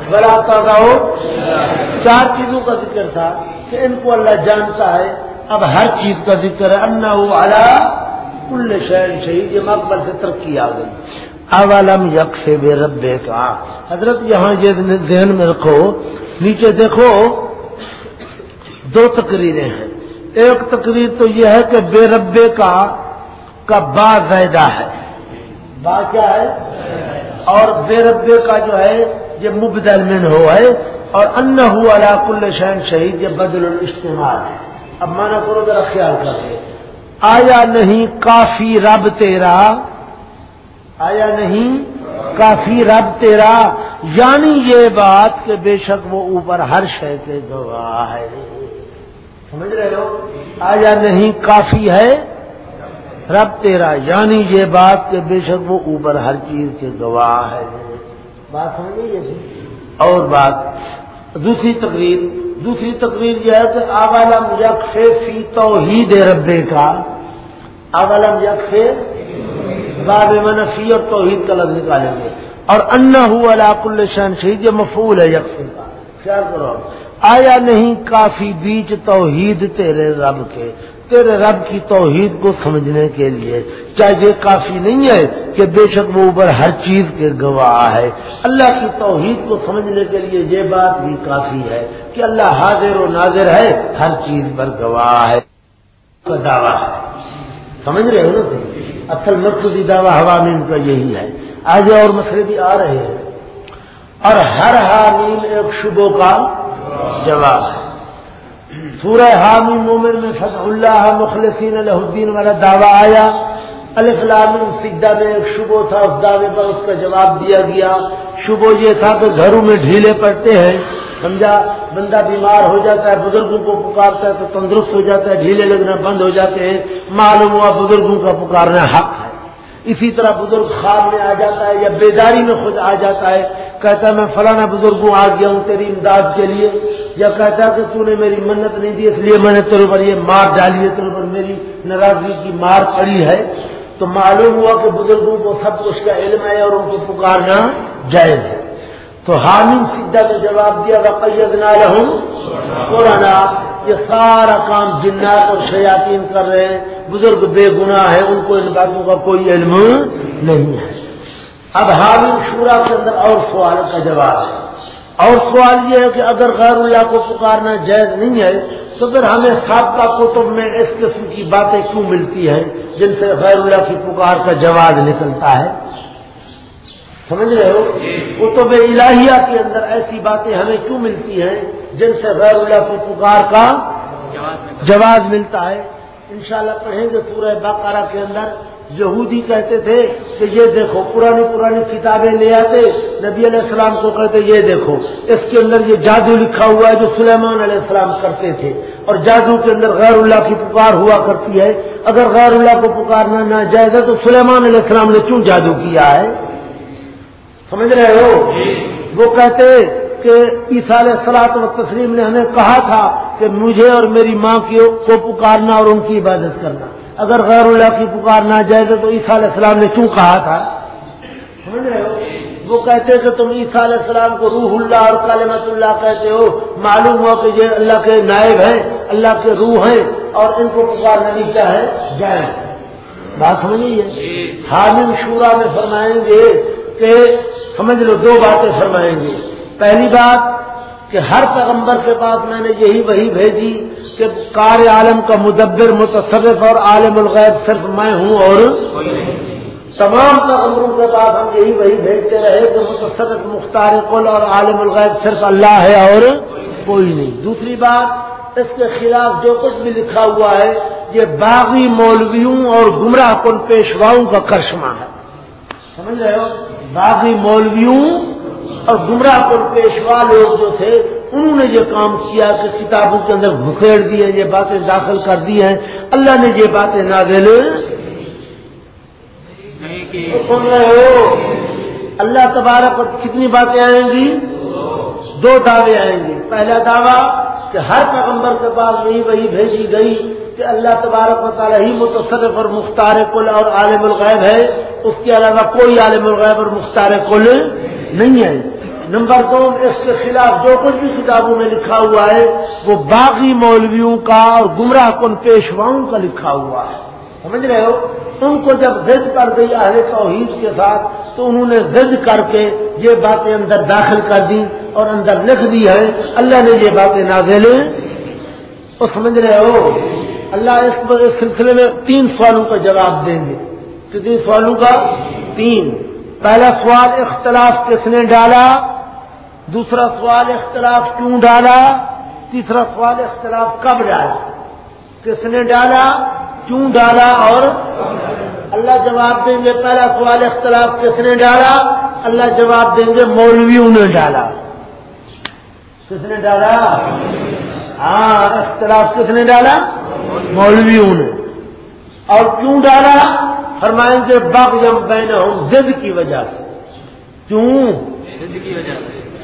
بلاتا رہو چار چیزوں کا ذکر تھا کہ ان کو اللہ جانتا ہے۔ اب ہر چیز کا ذکر ہے انا کل شہر شہید، یہ مقبل سے ترقی آ گئی۔ اولم یک سے بے ربے کا حضرت یہاں یہ ذہن میں رکھو، نیچے دیکھو، دو تقریریں ہیں۔ ایک تقریر تو یہ ہے کہ بے ربے کا کا با زیدہ ہے۔ با کیا ہے؟ اور بے ربے کا جو ہے، یہ مبدل من ہو ہے۔ اور ان ہوا کل شہن شہید، یہ بدل الاستعمال ہے۔ اب مانا کرو ذرا خیال کر کے آیا نہیں کافی رب تیرا؟ آیا نہیں کافی رب تیرا؟ یعنی یہ بات کہ بے شک وہ اوپر ہر شے کے گواہ ہے۔ سمجھ رہے ہو؟ آیا نہیں کافی ہے رب تیرا؟ یعنی یہ بات کہ بے شک وہ اوپر ہر چیز کے گواہ ہے۔ بات سمجھ گئی جی؟ اور بات دوسری تقریر۔ دوسری تقریر یہ ہے کہ اولم یک فی توحید ربے کا۔ اولم یک سے باب منفی اور توحید کا لفظ نکالیں گے۔ اور انا ہوا لاک الشان شہید، یہ مفول ہے یکسر کا۔ خیال کرو۔ آیا نہیں کافی بیچ توحید تیرے رب کے؟ تیرے رب کی توحید کو سمجھنے کے لیے کیا یہ کافی نہیں ہے کہ بے شک وہ اوپر ہر چیز کے گواہ ہے؟ اللہ کی توحید کو سمجھنے کے لیے یہ بات بھی کافی ہے کہ اللہ حاضر و ناظر ہے، ہر چیز پر گواہ ہے۔ کا دعویٰ ہے۔ سمجھ رہے ہو نا اصل مرکزی دعویٰ حوامین کا یہی ہے۔ آج اور مسئلے بھی آ رہے ہیں اور ہر حامیم ایک شبوں کا جواب ہے۔ سورہ حامی مومن میں فتح اللہ مخلصین علیہ الدین والا دعویٰ آیا۔ الفلام سدہ میں ایک شبو تھا، اس دعوے پر اس کا جواب دیا گیا۔ شبو یہ تھا کہ گھروں میں ڈھیلے پڑتے ہیں۔ سمجھا، بندہ بیمار ہو جاتا ہے، بزرگوں کو پکارتا ہے تو تندرست ہو جاتا ہے، ڈھیلے لگنا بند ہو جاتے ہیں۔ معلوم ہوا بزرگوں کا پکارنا حق ہے۔ اسی طرح بزرگ خواب میں آ جاتا ہے یا بیداری میں خود آ جاتا ہے۔ کہتا ہے، میں فلانا بزرگوں آ گیا ہوں تیری امداد کے لیے. یا کہتا ہے کہ تو نے میری منت نہیں دی، اس لیے میں نے تیرے پر یہ مار ڈالی ہے، تیرے پر میری ناراضگی کی مار پڑی ہے۔ تو معلوم ہوا کہ بزرگوں کو سب کچھ کا علم ہے اور ان کو پکارنا جائز ہے۔ تو حامد سیدھا نے جواب دیا قید نہ رہوں قرآن یہ سارا کام جنات اور شیاطین کر رہے ہیں۔ بزرگ بے گناہ ہے ان کو ان باتوں کا کوئی علم نہیں ہے۔ اب حامد شورا کے اندر اور سوال کا جواب ہے۔ اور سوال یہ ہے کہ اگر غیر اللہ کو پکارنا جائز نہیں ہے تو پھر ہمیں سابقہ کتب میں اس قسم کی باتیں کیوں ملتی ہیں جن سے غیر اللہ کی پکار کا جواب نکلتا ہے؟ سمجھ رہے ہو؟ کتب الہیہ کے اندر ایسی باتیں ہمیں کیوں ملتی ہیں جن سے غیر اللہ کی پکار کا جواز ملتا ہے؟ انشاءاللہ پڑھیں گے سورہ بقرہ کے اندر۔ یہودی کہتے تھے کہ یہ دیکھو پرانی پرانی کتابیں لے آتے نبی علیہ السلام کو کہتے یہ دیکھو اس کے اندر یہ جادو لکھا ہوا ہے جو سلیمان علیہ السلام کرتے تھے اور جادو کے اندر غیر اللہ کی پکار ہوا کرتی ہے۔ اگر غیر اللہ کو پکارنا نہ جائے گا تو سلیمان علیہ السلام نے کیوں جادو کیا ہے؟ سمجھ رہے ہو؟ وہ کہتے کہ علیہ سلاط و تسلیم نے ہمیں کہا تھا کہ مجھے اور میری ماں کو پکارنا اور ان کی عبادت کرنا۔ اگر غیر اللہ کی پکارنا جائے تو عیسیٰ علیہ السلام نے کیوں کہا تھا؟ سمجھ رہے ہو؟ وہ کہتے کہ تم عیسیٰ علیہ السلام کو روح اللہ اور کالمت اللہ کہتے ہو معلوم ہو کہ یہ اللہ کے نائب ہیں اللہ کے روح ہیں اور ان کو پکارنا نہیں چاہے جائے بات سمجھیے حامل شورا میں فرمائیں گے کہ سمجھ لو دو باتیں فرمائیں گے۔ پہلی بات کہ ہر پیغمبر کے پاس میں نے یہی وہی بھیجی کہ کار عالم کا مدبر، متصرف اور عالم الغیب صرف میں ہوں اور تمام پیغمبروں کے پاس ہم یہی وہی بھیجتے رہے کہ متصرف، مختار کل اور عالم الغیب صرف اللہ ہے اور کوئی نہیں۔ دوسری بات، اس کے خلاف جو کچھ بھی لکھا ہوا ہے، یہ باغی مولویوں اور گمراہ کن پیشواؤں کا کرشمہ ہے۔ سمجھ رہے ہو؟ باقی مولویوں اور گمراہ پر پیشوا لوگ جو تھے، انہوں نے یہ کام کیا کہ کتابوں کے اندر گھسیڑ دی ہیں، یہ باتیں داخل کر دی ہیں۔ اللہ نے یہ باتیں نازل سن رہے ہو۔ اللہ تبارک پر کتنی باتیں آئیں گی؟ دو دعوے آئیں گے۔ پہلا دعویٰ کہ ہر پیغمبر کے پاس یہی وہی بھیجی گئی کہ اللہ تبارک و تعالیٰ ہی متصرف اور مختار کل اور عالم الغیب ہے۔ اس کے علاوہ کوئی عالم الغیب اور مختار کل نہیں ہے۔ نمبر دو، اس کے خلاف جو کچھ بھی کتابوں میں لکھا ہوا ہے، وہ باغی مولویوں کا اور گمراہ کن پیشواؤں کا لکھا ہوا ہے۔ سمجھ رہے ہو؟ ان کو جب زد کر گئی اہل توحید کے ساتھ، تو انہوں نے زد کر کے یہ باتیں اندر داخل کر دی اور اندر لکھ دی ہے۔ اللہ نے یہ باتیں نازل وہ سمجھ رہے ہو؟ اللہ اس سلسلے میں تین سوالوں کا جواب دیں گے۔ کتنی سوالوں کا؟ تین۔ پہلا سوال، اختلاف کس نے ڈالا؟ دوسرا سوال، اختلاف کیوں ڈالا؟ تیسرا سوال، اختلاف کب ڈالا؟ کس نے ڈالا؟ کیوں ڈالا؟ اور اللہ جواب دیں گے۔ پہلا سوال، اختلاف کس نے ڈالا؟ اللہ جواب دیں گے، مولویوں نے ڈالا۔ کس نے ڈالا؟ ہاں اختلاف کس نے ڈالا؟ مولویوں نے۔ اور کیوں ڈالا؟ فرمائیں گے بگ جم بین ہوں زد کی وجہ سے۔ کیوں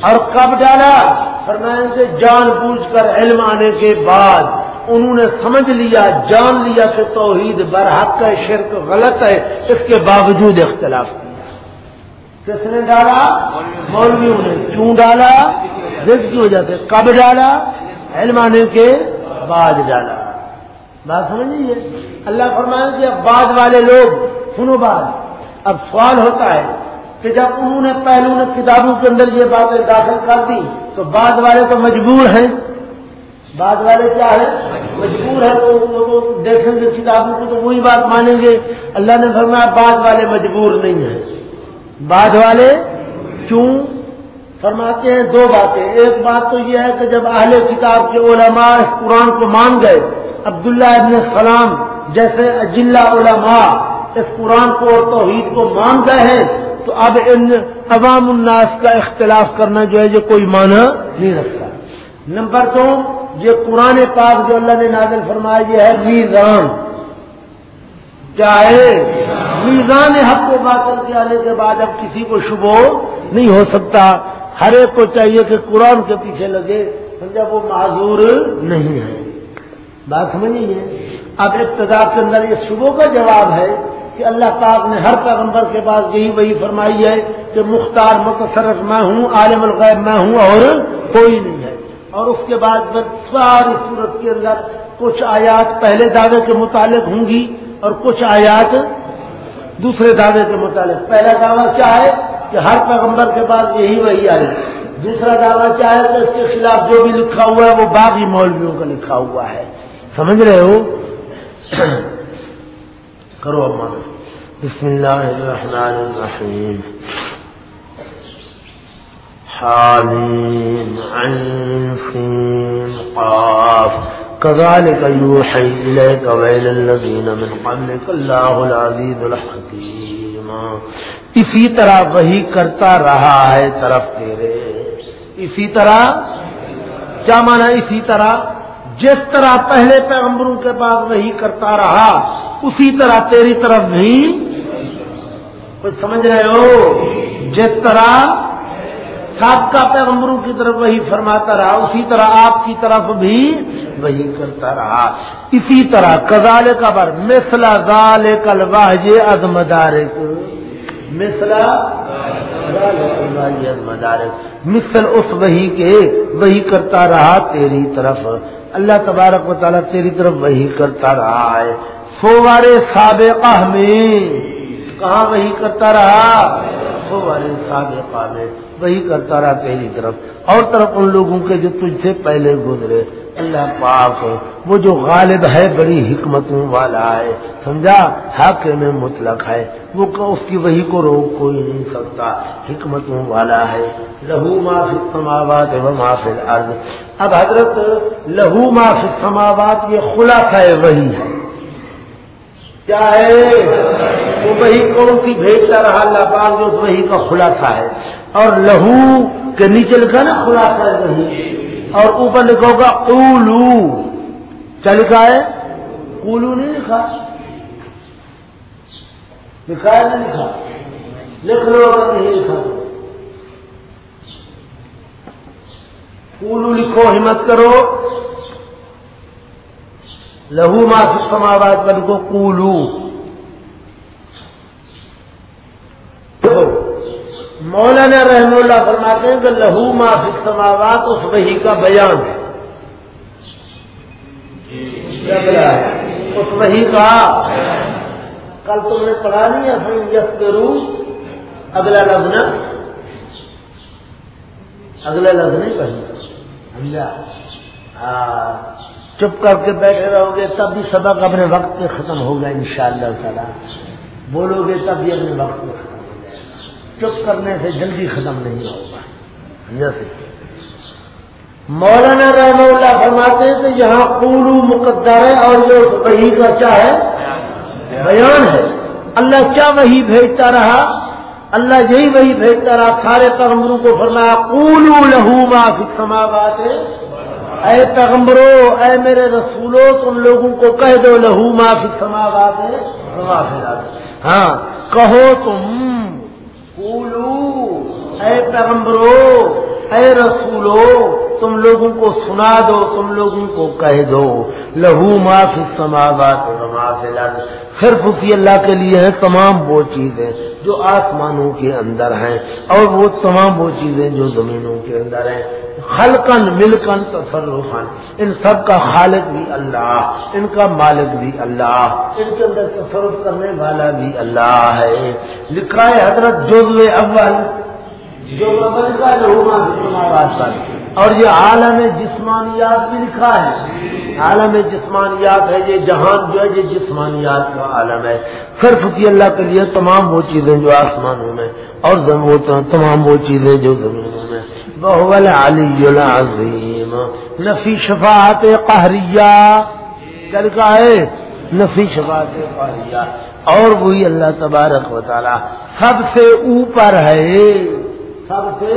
اور کب ڈالا؟ فرمائیں گے جان بوجھ کر علم آنے کے بعد۔ انہوں نے سمجھ لیا جان لیا کہ توحید برحق ہے شرک غلط ہے اس کے باوجود اختلاف۔ کیا کس نے ڈالا؟ مولویوں نے۔ کیوں ڈالا؟ ضد کی وجہ سے۔ کب ڈالا؟ علم آنے کے بعد ڈالا۔ بات سمجھ لیجیے اللہ فرمائے کہ اب بعد والے لوگ، سنو بات۔ اب سوال ہوتا ہے کہ جب انہوں نے پہلو نے کتابوں کے اندر یہ باتیں داخل کر دی، تو بعد والے تو مجبور ہیں۔ بعد والے کیا ہے مجبور ہے تو دیکھیں گے کتابوں کو تو وہی بات مانیں گے۔ اللہ نے فرمایا بعد والے مجبور نہیں ہیں۔ بعد والے کیوں فرماتے ہیں دو باتیں۔ ایک بات تو یہ ہے کہ جب اہل کتاب کے علماء اس قرآن کو مان گئے، عبداللہ ابن سلام جیسے اجلا علماء اس قرآن کو اور توحید کو مان گئے ہیں، تو اب ان عوام الناس کا اختلاف کرنا جو ہے، یہ کوئی معنی نہیں رکھتا۔ نمبر دو، یہ قرآن پاک جو اللہ نے نازل فرمایا، یہ ہے میزان۔ چاہے میزان حق کو باطل کے آنے کے بعد اب کسی کو شبو نہیں ہو سکتا۔ ہر ایک کو چاہیے کہ قرآن کے پیچھے لگے۔ سمجھا؟ وہ معذور نہیں ہے۔ بات سمجھیے اب ابتدا کے اندر یہ شبوں کا جواب ہے کہ اللہ پاک نے ہر پیغمبر کے بعد یہی وہی فرمائی ہے کہ مختار، متصرف میں ہوں، عالم الغیب میں ہوں اور کوئی نہیں ہے۔ اور اس کے بعد پھر ساری صورت کے اندر کچھ آیات، پہلے دعوے کے متعلق ہوں گی اور کچھ آیات دوسرے دعوے کے متعلق۔ پہلا دعویٰ کیا ہے کہ ہر پیغمبر کے بعد یہی وہی آئے۔ دوسرا دعویٰ کیا ہے کہ اس کے خلاف جو بھی لکھا ہوا ہے وہ باغی مولویوں کا لکھا ہوا ہے۔ سمجھ رہے ہو؟ کرو اما بسم اللہ الرحمن الرحیم۔ حامين عين سين قاف۔ كذلك يوحي إليك وإلى الذين من قبلك الله العزيز الحكيم. اسی طرح وہی کرتا رہا ہے طرف تیرے. اسی طرح کیا مانا اسی طرح؟ جس طرح پہلے پیغمبروں کے بعد وہی کرتا رہا، اسی طرح تیری طرف بھی کچھ سمجھ رہے ہو؟ جس طرح سابقہ پیغمبروں کی طرف وہی فرماتا رہا، اسی طرح آپ کی طرف بھی وہی کرتا رہا۔ اسی طرح کزال کا بر مسلا زال کل واہ دارک مسلا مدارک مثل اس وہی کے وہی کرتا رہا تیری طرف۔ اللہ تبارک و تعالیٰ تیری طرف وہی کرتا رہا ہے۔ سوارے سابقہ میں۔ کہاں وہی کرتا رہا؟ سوارے سابقہ میں وہی کرتا رہا تیری طرف۔ اور طرف ان لوگوں کے جو تجھ سے پہلے گزرے۔ اللہ پاک، وہ جو غالب ہے، بڑی حکمتوں والا ہے۔ سمجھا؟ حق میں مطلق ہے۔ وہ اس کی وہی کو روک کوئی نہیں سکتا۔ حکمتوں والا ہے۔ لہو ما فی السماوات و ما فی الارض۔ اب حضرت لہو ما فی السماوات، یہ خلاصہ ہے وہی ہے۔ کیا ہے؟ وہی کون سی بھیجتا رہا اللہ پاک جو وہی کا خلاصہ ہے۔ اور لہو کے نیچے لکھا نا، خلاصہ ہے وہی۔ اور اوپر لکھو گا اولو کیا لکھا ہے؟ کولو نہیں لکھا۔ لکھا ہے نہیں لکھا؟ لکھ لو اگر نہیں لکھا۔ کولو لکھو، ہمت کرو۔ لہو ما سماوات پر لکھو مولانا رحم اللہ فرماتے ہیں کہ لہو فک سماوات اس وہی کا بیان ہے۔ اس وہی کا۔ کل تم نے پڑھا نہیں ہے یس کرو اگلا لفظ اگلا لفظ نہیں پڑھی سمجھا؟ ہاں۔ چپ کر کے بیٹھے رہو گے، تب بھی سبق اپنے وقت پہ ختم ہوگا ان شاء اللہ تعالیٰ۔ بولو گے تب بھی اپنے وقت پہ ختم ہو جائے گا چپ کرنے سے جلدی ختم نہیں ہوگا۔ جیسے مولانا رحم اللہ فرماتے ہیں کہ یہاں قولو مقدر ہے اور جو وہی کا کیا ہے؟ بیان ہے۔ اللہ کیا وہی بھیجتا رہا؟ اللہ یہی وہی بھیجتا رہا۔ سارے پیغمبروں کو فرمایا، قولو لہو ما فی السماوات۔ اے پیغمبرو، اے میرے رسولو، تم لوگوں کو کہہ دو لہو ما فی السماوات۔ ہاں کہو تم قولو، اے پیغمبرو، اے رسولو، تم لوگوں کو سنا دو، تم لوگوں کو کہہ دو، لہو فی السماوات وما فی الارض۔ صرف اسی اللہ کے لیے ہیں، تمام وہ چیزیں جو آسمانوں کے اندر ہیں اور وہ تمام وہ چیزیں جو زمینوں کے اندر ہیں۔ خلقن ملکن تصرفن ان سب کا خالق بھی اللہ، ان کا مالک بھی اللہ، ان کے اندر تصرف کرنے والا بھی اللہ ہے۔ لکھا ہے حضرت جزو اول۔ جو کا اور یہ عالم جسمانیات بھی لکھا ہے۔ عالم جسمانیات ہے، یہ جہان جو ہے، یہ جسمانیات کا عالم ہے۔ صرف کی اللہ کے لیے تمام وہ چیزیں جو آسمانوں میں اور تمام وہ چیزیں جو زمینوں میں۔ بہول علی العظیم نفی شفاعت قہریہ. کل کا ہے؟ نفی شفاعت قہریہ. اور وہی اللہ تبارک و تعالی سب سے اوپر ہے. سب سے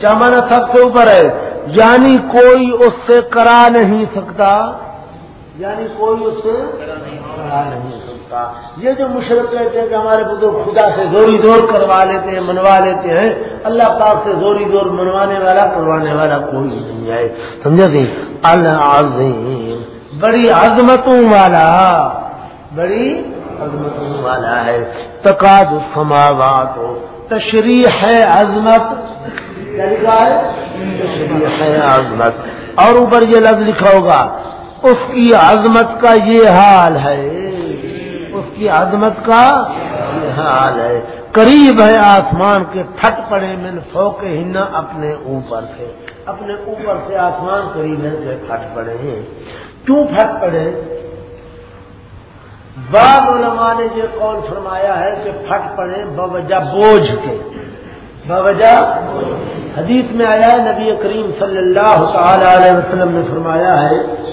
کیا مانا سب سے اوپر ہے؟ یعنی کوئی اس سے کرا نہیں سکتا. یعنی کوئی اس سے نہیں سکتا۔ یہ جو مشرق کہتے ہیں کہ ہمارے بزرگ خدا سے زوری زور کروا لیتے ہیں، منوا لیتے ہیں، اللہ پاک سے زوری زور منوانے والا، کروانے والا کوئی نہیں ہے۔ سمجھا سی العظیم، بڑی عظمتوں والا، بڑی عظمتوں والا ہے۔ تقاد سماوات ہو تشریح ہے عظمت۔ کیا لکھا ہے؟ تشریح ہے عظمت۔ اور اوپر یہ لفظ لکھا ہوگا اس کی عظمت کا یہ حال ہے۔ اس کی عظمت کا یہ حال ہے۔ قریب ہے آسمان کے پھٹ پڑے من فوق ہننا اپنے اوپر سے۔ اپنے اوپر سے آسمان قریب ہے کہ پھٹ پڑے۔ ہیں کیوں پھٹ پڑے؟ بعض علماء نے یہ قول فرمایا ہے کہ پھٹ پڑے بوجہ بوجھ کے۔ بوجہ حدیث میں آیا ہے، نبی کریم صلی اللہ تعالی علیہ وسلم نے فرمایا ہے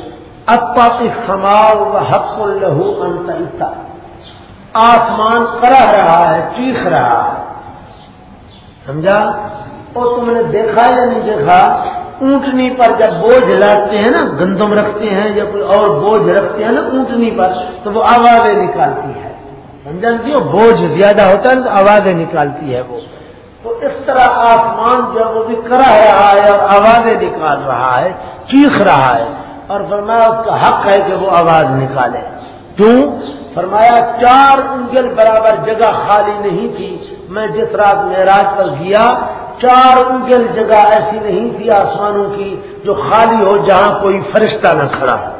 و حق الہو انتا آسمان کرہ رہا ہے، چیخ رہا ہے۔ سمجھا؟ اور تم نے دیکھا یا نہیں دیکھا؟ اونٹنی پر جب بوجھ لاتے ہیں نا، گندم رکھتے ہیں یا کوئی اور بوجھ رکھتے ہیں نا اونٹنی پر، تو وہ آوازیں نکالتی ہے۔ سمجھا؟ بوجھ زیادہ ہوتا ہے نا، تو آوازیں نکالتی ہے وہ۔ تو اس طرح آسمان جو وہ بھی کرا رہا ہے اور آوازیں نکال رہا ہے، چیخ رہا ہے۔ اور فرمایا اس کا حق ہے کہ وہ آواز نکالے۔ کیوں؟ فرمایا چار انگل برابر جگہ خالی نہیں تھی۔ میں جس رات معراج پر گیا، چار انگل جگہ ایسی نہیں تھی آسمانوں کی جو خالی ہو جہاں کوئی فرشتہ نہ کھڑا ہو۔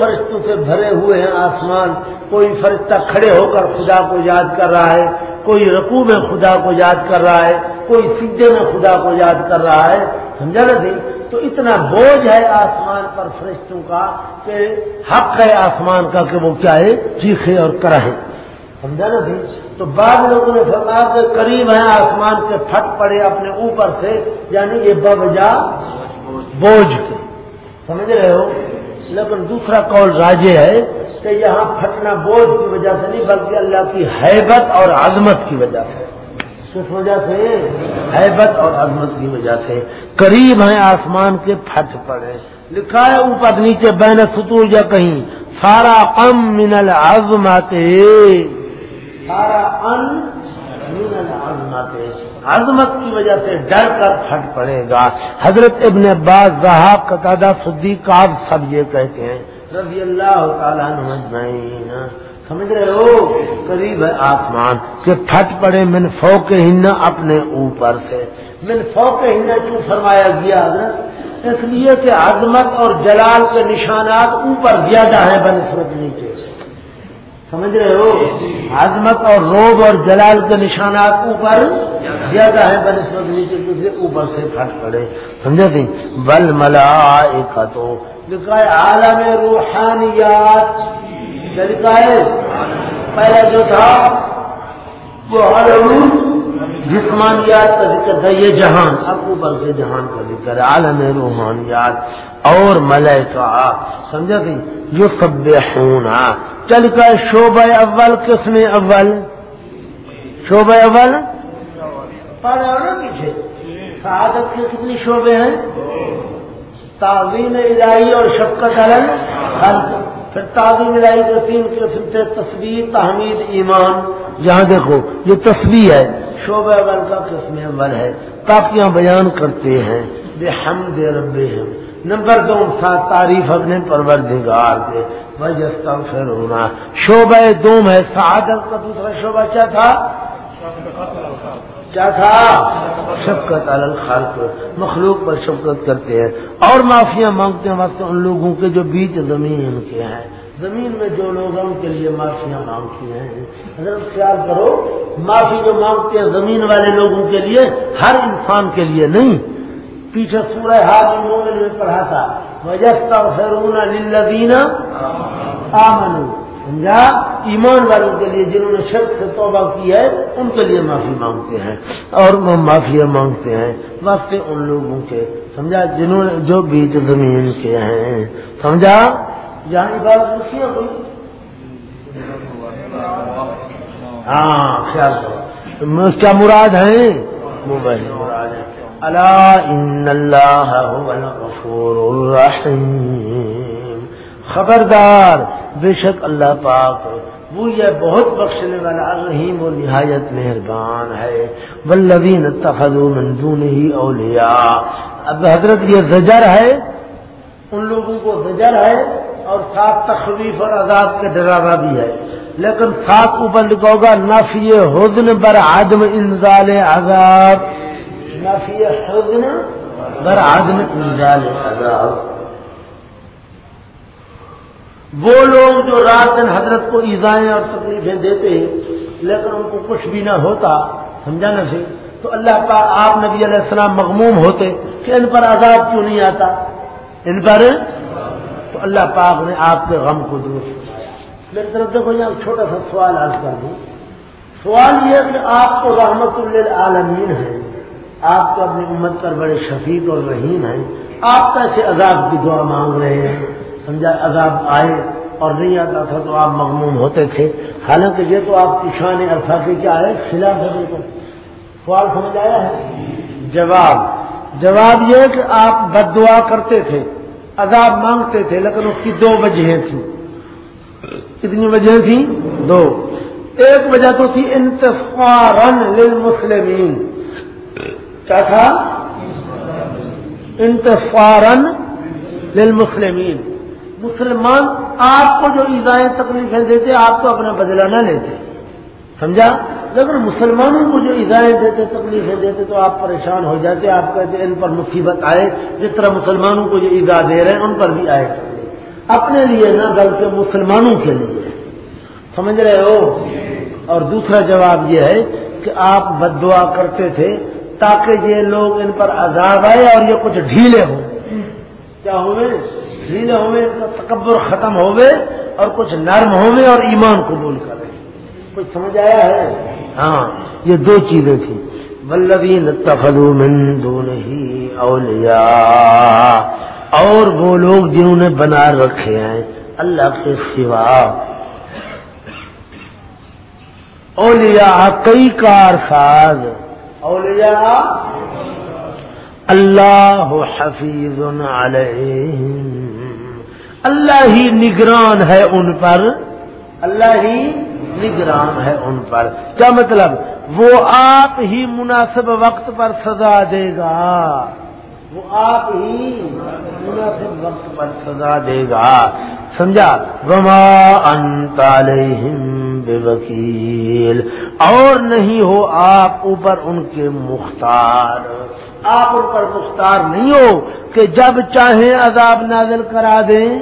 فرشتوں سے بھرے ہوئے ہیں آسمان، کوئی فرشتہ کھڑے ہو کر خدا کو یاد کر رہا ہے، کوئی رقو میں خدا کو یاد کر رہا ہے، کوئی سیدھے میں خدا کو یاد کر رہا ہے۔ سمجھا نا سی تو اتنا بوجھ ہے آسمان پر فرشتوں کا کہ حق ہے آسمان کا کہ وہ کیا ہے، چیخے اور کرے سمجھا نا سی تو بعض لوگوں نے فرمایا کہ قریب ہیں آسمان سے پھٹ پڑے اپنے اوپر سے یعنی یہ بوجا بوجھ کے۔ سمجھ رہے ہو؟ لیکن دوسرا قول راجے ہے کہ یہاں پھٹنا بوجھ کی وجہ سے نہیں، بلکہ اللہ کی حیبت اور عظمت کی وجہ سے۔ کس وجہ سے حیبت اور عظمت کی وجہ سے قریب ہیں آسمان کے پھٹ پڑے۔ لکھا ہے اوپر نیچے بین ستور یا کہیں، سارا کم من العظمت۔ سارا ان عظمت عظمت کی وجہ سے ڈر کر پھٹ پڑے گا۔ حضرت ابن عباس رہا قطع صدیق، آپ سب یہ کہتے ہیں۔ رضی اللہ تعالیٰ سمجھ رہے ہو؟ قریب ہے آسمان۔ کہ پھٹ پڑے من فو کے ہننا اپنے اوپر سے۔ من فو کے ہننا کیوں فرمایا گیا حضرت؟ اس لیے کہ عظمت اور جلال کے نشانات اوپر زیادہ ہیں بنسبت نیچے سمجھ رہے ہو؟ عظمت اور روب اور جلال کے نشانات اوپر زیادہ ہے بنسبت نیچے سے اوپر سے پھٹ پڑے۔ سمجھا تھی بل ملا تو ہے، عالم روحانیات۔ لکھا ہے۔ پہلا جو تھا، وہ جسمانیات کا ذکر تھا، یہ جہان۔ اب اوپر سے جہان کا ذکر ہے، عالم روحانیات اور ملکہ سمجھا تھی جو سب ہونا چل کر شعبہ اول قسم اول؟ شعبہ اول؟ پیچھے۔ سعادت کے کتنی شعبے ہیں؟ تعظیم الہی اور شفقت الگ پھر تعظیم الہی کے تین قسم سے تصویر، تحمید، ایمان، یہاں دیکھو، یہ تصویر ہے شعبہ اول کا قسم اول ہے کافیاں بیان کرتے ہیں بے ہم دے ربے ہیں نمبر دو سات تعریف اپنے پروردگار دے وجہ پھر ہونا شعبہ دوم ہے، سعادت کا دوسرا شعبہ کیا تھا؟ کیا تھا؟ شفقت الخلق، مخلوق پر شفقت کرتے ہیں۔ اور معافیاں مانگتے ہیں وقت ان لوگوں کے جو بیچ زمین کے ہیں۔ زمین میں جو لوگ ہیں، ان کے لیے معافیاں مانگتی ہیں۔ حضرت خیال کرو، معافی جو مانگتے ہیں زمین والے لوگوں کے لیے، ہر انسان کے لیے نہیں۔ پیچھے سورہ حال مومن میں پڑھا تھا وجہ فرون للذین آمنوا۔ سمجھا؟ ایمان والوں کے لیے جنہوں نے شخص سے توبہ کی ہے، ان کے لیے معافی مانگتے ہیں اور وہ معافیا مانگتے ہیں۔ واسطے ان لوگوں کے، سمجھا؟ جنہوں نے جو بیچ زمین کے ہیں، سمجھا؟ جہاں عبادت رکھی ہے کوئی؟ ہاں خیال کرو۔ کیا مراد ہیں؟ موبائل مراد ہے اللہ ان اللہ الرحیم۔ خبردار بے شک اللہ پاک وہ یہ بہت بخشنے والا رحیم و نہایت مہربان ہے ولوین تخلو ہی اولیا اب حضرت یہ زجر ہے، ان لوگوں کو زجر ہے اور ساتھ تخویف اور عذاب کے ڈراوا بھی ہے۔ لیکن ساتھ اوپر لکھا ہوگا، نفی حدن بر عدم انزال عذاب۔ نفی حدن بر عدم انزال عذاب۔ وہ لوگ جو رات دن حضرت کو ایزائیں اور تکلیفیں دیتے ہیں، لیکن ان کو کچھ بھی نہ ہوتا، سمجھا نہ سے جی؟ تو اللہ پاک آپ نبی علیہ السلام مغموم ہوتے کہ ان پر عذاب کیوں نہیں آتا؟ ان پر؟ تو اللہ پاک نے آپ کے غم کو درست میری طرف دیکھو، یہاں چھوٹا سا سوال آج کر دوں۔ سوال یہ ہے کہ آپ کو رحمت اللہ عالمین ہے، آپ تو اپنی امت پر بڑے شفیق اور رحیم ہیں، آپ کیسے عذاب کی دعا مانگ رہے ہیں؟ سمجھا عذاب آئے اور نہیں آتا تھا تو آپ مغموم ہوتے تھے۔ حالانکہ یہ تو آپ کی شان عرصہ کے کیا ہے؟ خلاف ہے بالکل۔ سوال سمجھ آیا ہے؟ جواب۔ جواب یہ کہ آپ بد دعا کرتے تھے، عذاب مانگتے تھے، لیکن اس کی دو وجہیں تھیں۔ کتنی وجہ تھیں؟ دو۔ ایک وجہ تو تھی انتفارن للمسلمین۔ کیا تھا؟ انتفارن للمسلمین۔ مسلمان آپ کو جو ایزائیں تکلیفیں دیتے، آپ تو اپنا بدلہ نہ لیتے۔ سمجھا؟ لیکن مسلمانوں کو جو ایزائیں دیتے، تکلیفیں دیتے تو آپ پریشان ہو جاتے، آپ کہتے ان پر مصیبت آئے، جس طرح مسلمانوں کو جو ایزا دے رہے ہیں، ان پر بھی آئے۔ اپنے لیے نہ، بلکہ مسلمانوں کے لیے۔ سمجھ رہے ہو؟ اور دوسرا جواب یہ ہے کہ آپ بد دعا کرتے تھے تاکہ یہ لوگ ان پر عذاب آئے اور یہ کچھ ڈھیلے ہوں۔ کیا ہوئے؟ ڈھیلے ہوئے، تکبر ختم ہوئے اور کچھ نرم ہوئے اور ایمان قبول کرے کچھ سمجھ آیا ہے؟ ہاں یہ دو چیزیں تھیں۔ ولبین تخلو من دون ہی اولیاء اور وہ لوگ جنہوں نے بنا رکھے ہیں اللہ کے سوا۔ اولیاء کئی کار ساز۔ اولیاء اللہ حفیظ علیہم اللہ ہی نگران ہے ان پر۔ اللہ ہی نگران ہے ان پر۔ کیا مطلب؟ وہ آپ ہی مناسب وقت پر سزا دے گا۔ وہ آپ ہی مناسب وقت پر سزا دے گا۔ سمجھا؟ وما انت علیہم بے وکیل اور نہیں ہو آپ اوپر ان کے مختار۔ آپ ان پر مختار نہیں ہو کہ جب چاہیں عذاب نازل کرا دیں،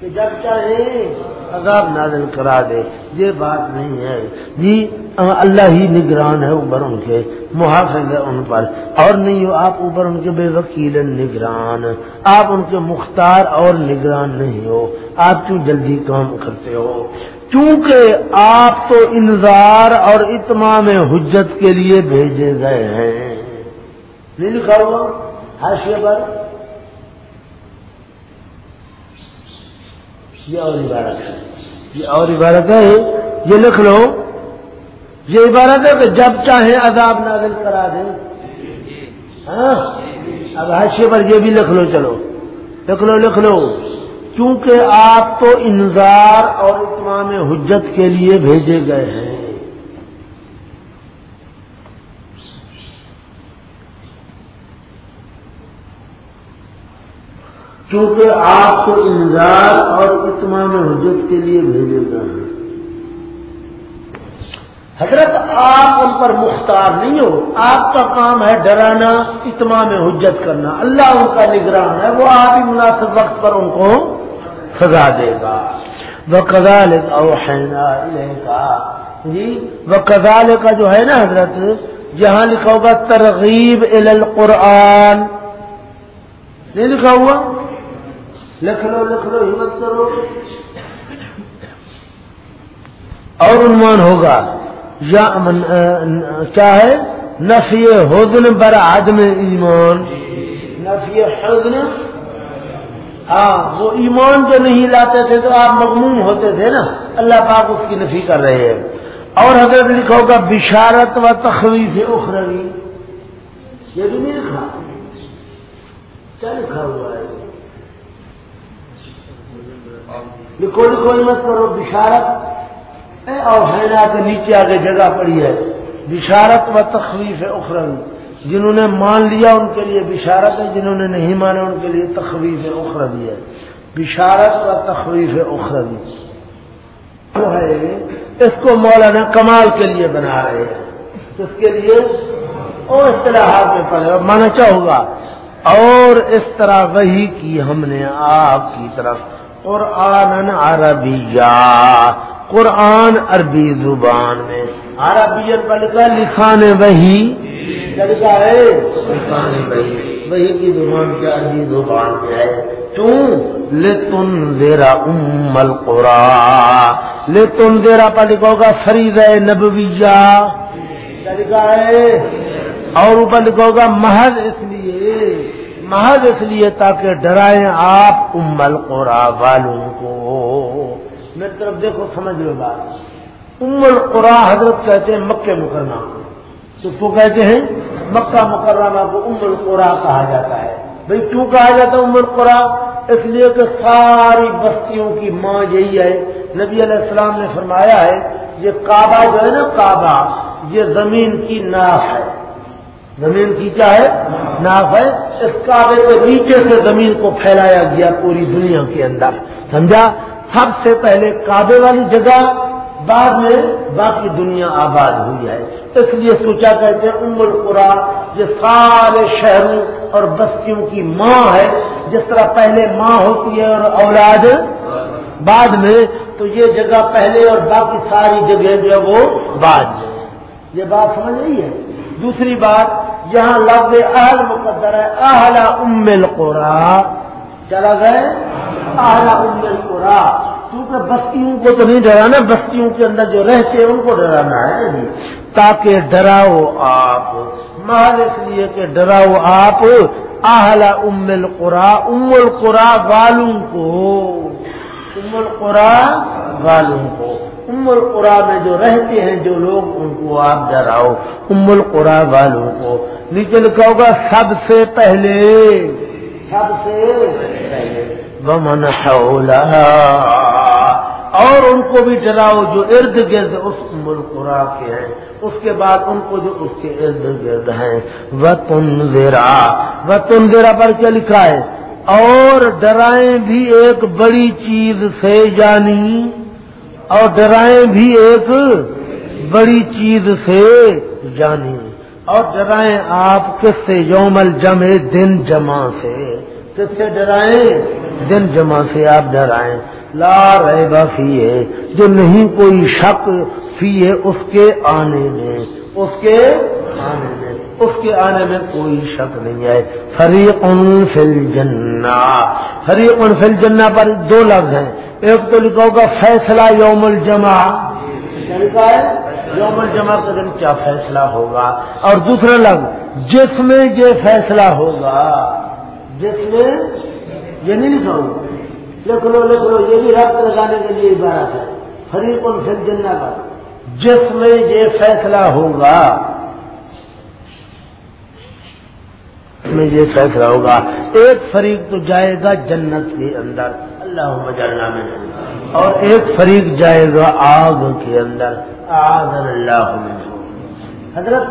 کہ جب چاہیں عذاب نازل کرا دے یہ بات نہیں ہے۔ جی اللہ ہی نگران ہے اوپر ان کے، محافظ ہے ان پر۔ اور نہیں ہو، آپ اوپر ان کے بے وکیل نگران۔ آپ ان کے مختار اور نگران نہیں ہو۔ آپ کیوں جلدی کام کرتے ہو؟ کیونکہ آپ تو انذار اور اتمام حجت کے لیے بھیجے گئے ہیں۔ لکھا ہوا حاشیے پر یہ اور عبارت ہے یہ اور عبارت ہے یہ لکھ لو یہ عبارت ہے کہ جب چاہے عذاب نازل کرا دیں ہاں اب حاشے پر یہ بھی لکھ لو چلو لکھ لو لکھ لو کیونکہ آپ تو انذار اور اتمام حجت کے لیے بھیجے گئے ہیں کیونکہ آپ کو انذار اور اتمام حجت کے لیے بھیجے گئے ہیں۔ حضرت آپ ان پر مختار نہیں ہو۔ آپ کا کام ہے ڈرانا اتمام حجت کرنا۔ اللہ ان کا نگران ہے، وہ آپ ہی مناسب وقت پر ان کو سزا دے گا۔ وہ کزال کا جی وہ کزال کا جو ہے نا حضرت، جہاں لکھا ہوگا ترغیب القرآن۔ نہیں لکھا ہوا؟ لکھ لو لکھ لو ہمت کرو۔ اور عنوان ہوگا یا کیا ہے؟ نفی حدن بر عدم ایمان۔ نفی حدن ہاں وہ ایمان جو نہیں لاتے تھے تو آپ مغموم ہوتے تھے نا۔ اللہ پاک اس کی نفی کر رہے ہیں۔ اور حضرت لکھا ہوگا بشارت و تخویف اخروی۔ یہ بھی نہیں لکھا۔ کیا لکھا ہوا ہے؟ لکھو لکھو مت کرو، بشارت۔ اور حینا کے نیچے آگے جگہ پڑی ہے۔ بشارت و تخویف اخرن۔ جنہوں نے مان لیا ان کے لیے بشارت ہے، جنہوں نے نہیں مانا ان کے لیے تخویف اخروی ہے۔ بشارت و تخویف اخروی جو ہے اس کو مولانا کمال کے لیے بنا رہے ہیں۔ اس کے لیے اور اصطلاحات میں پڑے مانا کیا ہوگا اور اس طرح وہی کی ہم نے آپ کی طرف قرآن عربیہ، قرآن عربی زبان میں۔ عربی پر لکھا لکھان وہی لکھا ہے؟ لکھان وہی وہی کی زبان کیا عربی زبان میں ہے۔ کیوں؟ لے تم زیرا ام القرا لے تم زیرا پر لکھا ہوگا فرید نبویہ۔ لکھا ہے؟ اور اوپر لکھا ہوگا، محض اس لیے۔ محض اس لیے تاکہ ڈرائیں آپ ام القرا والوں کو۔ میری طرف دیکھو، سمجھ لو بات۔ ام القرا حضرت کہتے ہیں مکہ مکرمہ۔ تو کہتے ہیں مکہ مکرمہ کو ام القرا کہا جاتا ہے۔ بھائی کیوں کہا جاتا ہے ام القرا؟ اس لیے کہ ساری بستیوں کی ماں یہی ہے۔ نبی علیہ السلام نے فرمایا ہے، یہ کعبہ جو ہے نا کعبہ، یہ زمین کی ناف ہے۔ زمین کی ہے؟ ناف ہے۔ اس کعبے کے نیچے سے زمین کو پھیلایا گیا پوری دنیا کے اندر۔ سمجھا؟ سب سے پہلے کعبے والی جگہ، بعد میں باقی دنیا آباد ہوئی ہے۔ اس لیے سوچا کہتے ہیں، ام القرا، یہ سارے شہروں اور بستیوں کی ماں ہے۔ جس طرح پہلے ماں ہوتی ہے اور اولاد۔ بعد میں تو یہ جگہ پہلے اور باقی ساری جگہ جو ہے وہ بعد میں۔ یہ بات سمجھ رہی ہے؟ دوسری بات، یہاں لفظ اہل مقدر ہے اہلا ام القرا۔ چلا گئے؟ اہلا ام القرا۔ کیونکہ بستیوں کو تو نہیں ڈرانا، بستیوں کے اندر جو رہتے ہیں ان کو ڈرانا ہے تاکہ ڈراؤ آپ۔ محل اس لیے کہ ڈراؤ آپ اہلا ام القرا ام القرا والوں کو۔ ام القرا والوں کو۔ ام القرا میں جو رہتے ہیں، جو لوگ ان کو آپ ڈراؤ ام القرا والوں کو۔ نیچے لکھا ہوگا، سب سے پہلے۔ سب سے پہلے۔ ومن حولها۔ اور ان کو بھی ڈراؤ جو ارد گرد اس ملک کے ہیں۔ اس کے بعد ان کو جو اس کے ارد گرد ہیں۔ وہ تم زیرا وہ تم زیرا پر کیا لکھا ہے؟ اور ڈرائیں بھی ایک بڑی چیز سے جانی اور ڈرائیں بھی ایک بڑی چیز سے جانی۔ اور ڈرائیں آپ کس سے؟ یوم الجمع، دن جمع سے۔ کس سے ڈرائیں؟ دن جمع سے آپ ڈرائیں۔ لا رہے فی ہے جو نہیں کوئی شک فی ہے اس کے آنے میں۔ اس کے آنے میں۔ اس کے آنے میں کوئی شک نہیں ہے۔ فریق فل جنا فریق فل جنا پر دو لفظ ہیں۔ ایک تو لکھا ہوگا فیصلہ یوم الجمع لکھا ہے؟ یوم الجمع کا دن کیا فیصلہ ہوگا؟ اور دوسرا لفظ جس میں یہ فیصلہ ہوگا۔ جس میں یہ نہیں لکھا ہوگا۔ لکھ لو لکھ لو یہ بھی رقط لگانے کے لیے عبارت ہے۔ فریق فل جنا کا جس میں یہ فیصلہ ہوگا میں یہ فیصلہ ہوگا، ایک فریق تو جائے گا جنت کے اندر۔ اللہ مجاللہ میں اور ایک فریق جائے گا آگ کے اندر۔ آگ اللہ حضرت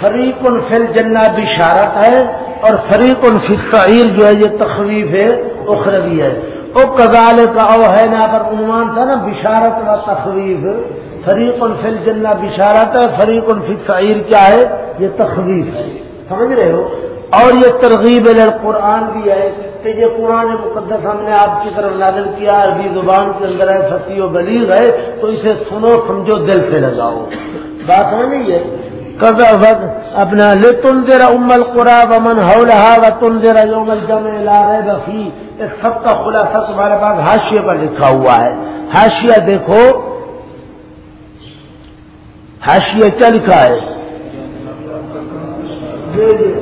فریق الفل جنا بشارت ہے اور فریق الفقیر جو ہے، یہ تخویف ہے، اخروی ہے۔ او کزال کا او ہے نا پر عنوان تھا نا، بشارت و تخویف۔ فریق الفل جنا بشارت ہے فریق الفقیر کیا ہے؟ یہ تخویف ہے۔ سمجھ رہے ہو؟ اور یہ ترغیب قرآن بھی ہے کہ یہ قرآن مقدس ہم نے آپ کی طرف نازل کیا، عربی زبان کے اندر ہے، فصیح و بلیغ ہے، تو اسے سنو، سمجھو، دل سے لگاؤ۔ بات سمجھ نہیں ہے؟ وقت اپنا لے تم دیرا امل قرآب امن ہو رہا و تم دیرا یوم الجم لا رہے بفی اس سب کا خلاصہ تمہارے پاس حاشیے پر لکھا ہوا ہے۔ حاشیہ دیکھو حاشیہ کیا لکھا ہے؟ جی، جی۔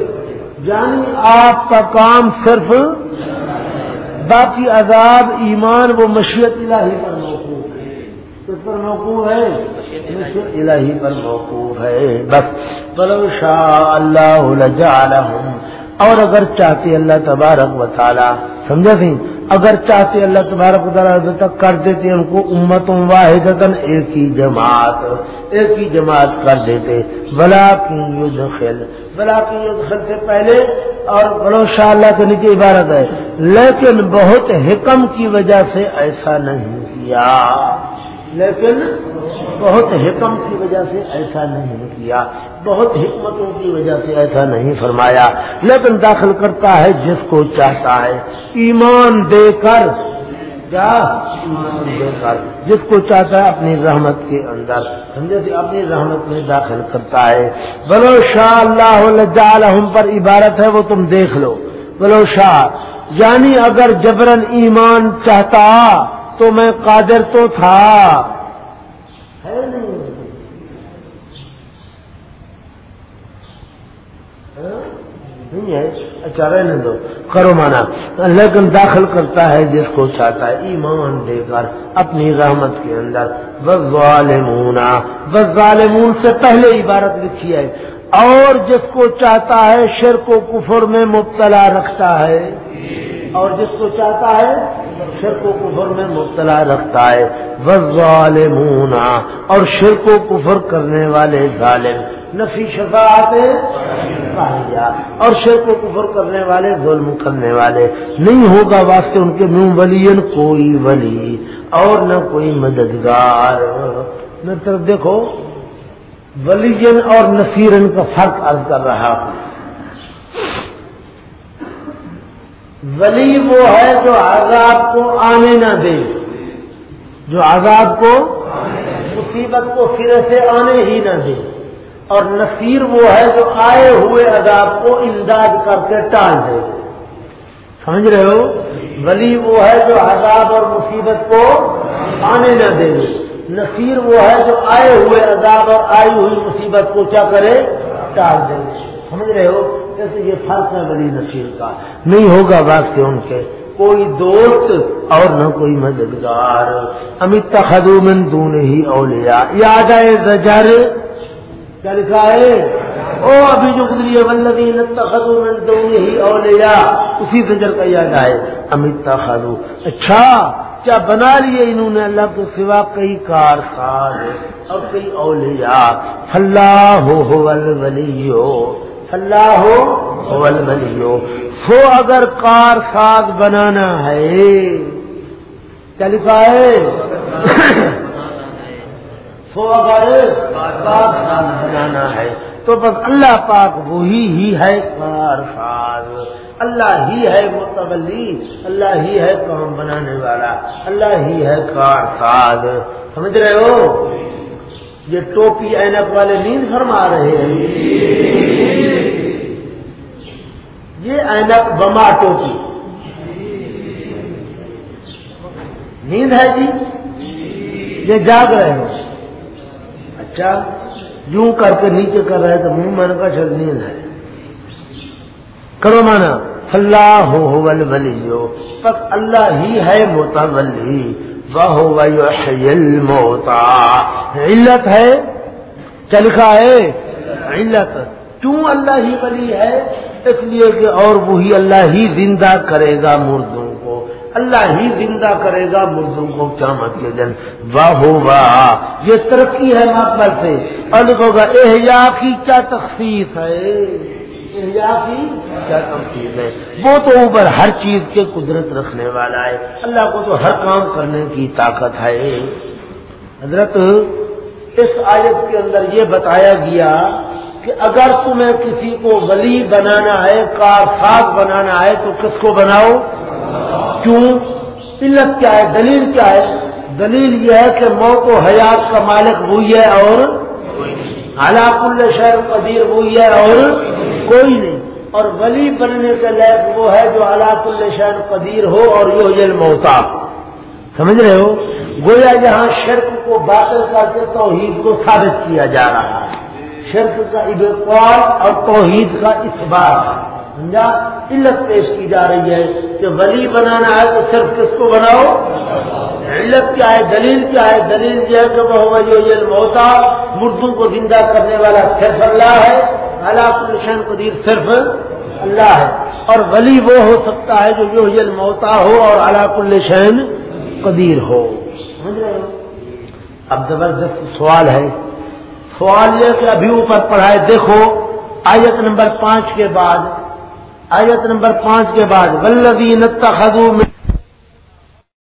یعنی آپ کا کام صرف باقی عذاب، ایمان وہ مشیت الہی پر موقوف ہے۔ کس پر موقوف ہے؟ مشیت الہی پر موقوف ہے۔ بس بلو شاہ اللہ اور اگر چاہتے اللہ تبارک و تعالی، سمجھا سی اگر چاہتے اللہ تبارک تعالیٰ تک کر دیتے ان کو امتوں واحد ایک ہی جماعت، ایک ہی جماعت کر دیتے۔ بلا کی خل بلا کی خل سے پہلے اور بلو اللہ کے نیچے عبارت ہے۔ لیکن بہت حکم کی وجہ سے ایسا نہیں کیا۔ لیکن بہت حکم کی وجہ سے ایسا نہیں کیا۔ بہت حکمتوں کی وجہ سے ایسا نہیں فرمایا۔ لیکن داخل کرتا ہے جس کو چاہتا ہے۔ ایمان دے کر۔ کیا؟ ایمان دے کر۔ جس کو چاہتا ہے اپنی رحمت کے اندر۔ سمجھے اپنی رحمت میں داخل کرتا ہے۔ بلو شاہ اللہ پر عبارت ہے، وہ تم دیکھ لو۔ بلو شاہ یعنی اگر جبرن ایمان چاہتا تو میں قادر تو تھا ہے نہیں نہیں ہے اچھا رہنے دو۔ کرو مانا۔ لیکن داخل کرتا ہے جس کو چاہتا ہے، ایمان دے کر اپنی رحمت کے اندر۔ ظالمون بس ظالمون سے پہلے عبارت لکھی ہے۔ اور جس کو چاہتا ہے شرک و کفر میں مبتلا رکھتا ہے۔ اور جس کو چاہتا ہے شرک و کفر میں مبتلا رکھتا ہے۔ ظالمون اور شرک و کفر کرنے والے ظالم۔ نفی شفاعت اور شرک و کفر کرنے والے، ظلم کرنے والے۔ نہیں ہوگا واسطے ان کے منہ ولی کوئی ولی اور نہ کوئی مددگار۔ میں طرف دیکھو ولیجن اور نصیرن کا فرق عرض کر رہا ہوں۔ ولی وہ ہے جو عذاب کو آنے نہ دے۔ جو عذاب کو، مصیبت کو سرے سے آنے ہی نہ دے۔ اور نصیر وہ ہے جو آئے ہوئے عذاب کو امداد کر کے ٹال دے۔ سمجھ رہے ہو؟ ولی وہ ہے جو عذاب اور مصیبت کو آنے نہ دے۔ نصیر وہ ہے جو آئے ہوئے عذاب اور آئی ہوئی مصیبت کو کیا کرے؟ ٹال دے۔ سمجھ رہے ہو؟ جیسے یہ فرق ہے بلی نصیر کا۔ نہیں ہوگا بات ان کے۔ کوئی دوست اور نہ کوئی مددگار۔ امت خدو من دون ہی اولیا یاد آئے زجر۔ کیا لکھا ہے؟ او ابھی جو گزری ولدی خدو من ہی اولیا اسی زجر کا یاد آئے۔ امت خدو اچھا کیا بنا لیے انہوں نے اللہ کے سوا کئی کار ساز اور کئی اولیاء؟ اللہ ہو ولی ہو اللہ ہو ولی ہو سو اگر کار ساز بنانا ہے، کیا لکھا ہے؟ سو اگر بنانا ہے۔ تو بس اللہ پاک وہی ہی ہے کار ساز۔ اللہ ہی ہے متولی، اللہ ہی ہے کام بنانے والا، اللہ ہی ہے کار ساز۔ سمجھ رہے ہو؟ یہ ٹوپی اینک والے نیند فرما رہے ہیں۔ یہ اینک بما ٹوپی۔ نیند ہے جی؟ یہ جاگ رہے ہو۔ اچھا یوں کر کے نیچے کر رہے تو منہ من کا شد نیند ہے۔ کرو مانا اللہ ہو ولی بس اللہ ہی ہے متولی۔ موتا علت ہے؟ چلکا ہے؟ علت۔ کیوں اللہ ہی ولی ہے؟ اس لیے کہ اور وہی اللہ ہی زندہ کرے گا مردوں اللہ ہی زندہ کرے گا مردوں کو قیامت کے دن۔ واہ واہ۔ یہ ترقی ہے مقبل سے۔ اور ہوگا۔ احیا کی کیا تخصیص ہے؟ کی کیا تمکین ہے؟ وہ تو اوپر ہر چیز کے قدرت رکھنے والا ہے۔ اللہ کو تو ہر کام کرنے کی طاقت ہے۔ حضرت، اس آیت کے اندر یہ بتایا گیا کہ اگر تمہیں کسی کو ولی بنانا ہے کارساز بنانا ہے، تو کس کو بناؤ؟ کیوں؟ علت کیا ہے؟ دلیل کیا ہے؟ دلیل یہ ہے کہ موت و حیات کا مالک وہی ہے اور ہلاک الشہر قدیر وہی ہے اور کوئی نہیں۔ اور ولی بننے کے لائق وہ ہے جو علاق الشین قدیر ہو اور یہ موتا سمجھ رہے ہو؟ گویا جہاں شرک کو باطل کر کے توحید کو ثابت کیا جا رہا ہے۔ شرک کا ابقوال اور توحید کا اخبار سمجھا؟ علت پیش کی جا رہی ہے کہ ولی بنانا ہے تو صرف کس کو بناؤ؟ علت کیا ہے؟ دلیل کیا ہے؟ دلیل یہ ہے کہ وہ جو موتا مردوں کو زندہ کرنے والا صرف اللہ ہے الشین قدیر صرف اللہ ہے۔ اور ولی وہ ہو سکتا ہے جو یہ موتا ہو اور علاق الشین قدیر ہو۔ اب زبردست سوال ہے۔ سوال یہ کہ ابھی اوپر پڑھائے دیکھو، آیت نمبر پانچ کے بعد آیت نمبر پانچ کے بعد ولدین نتخذو میں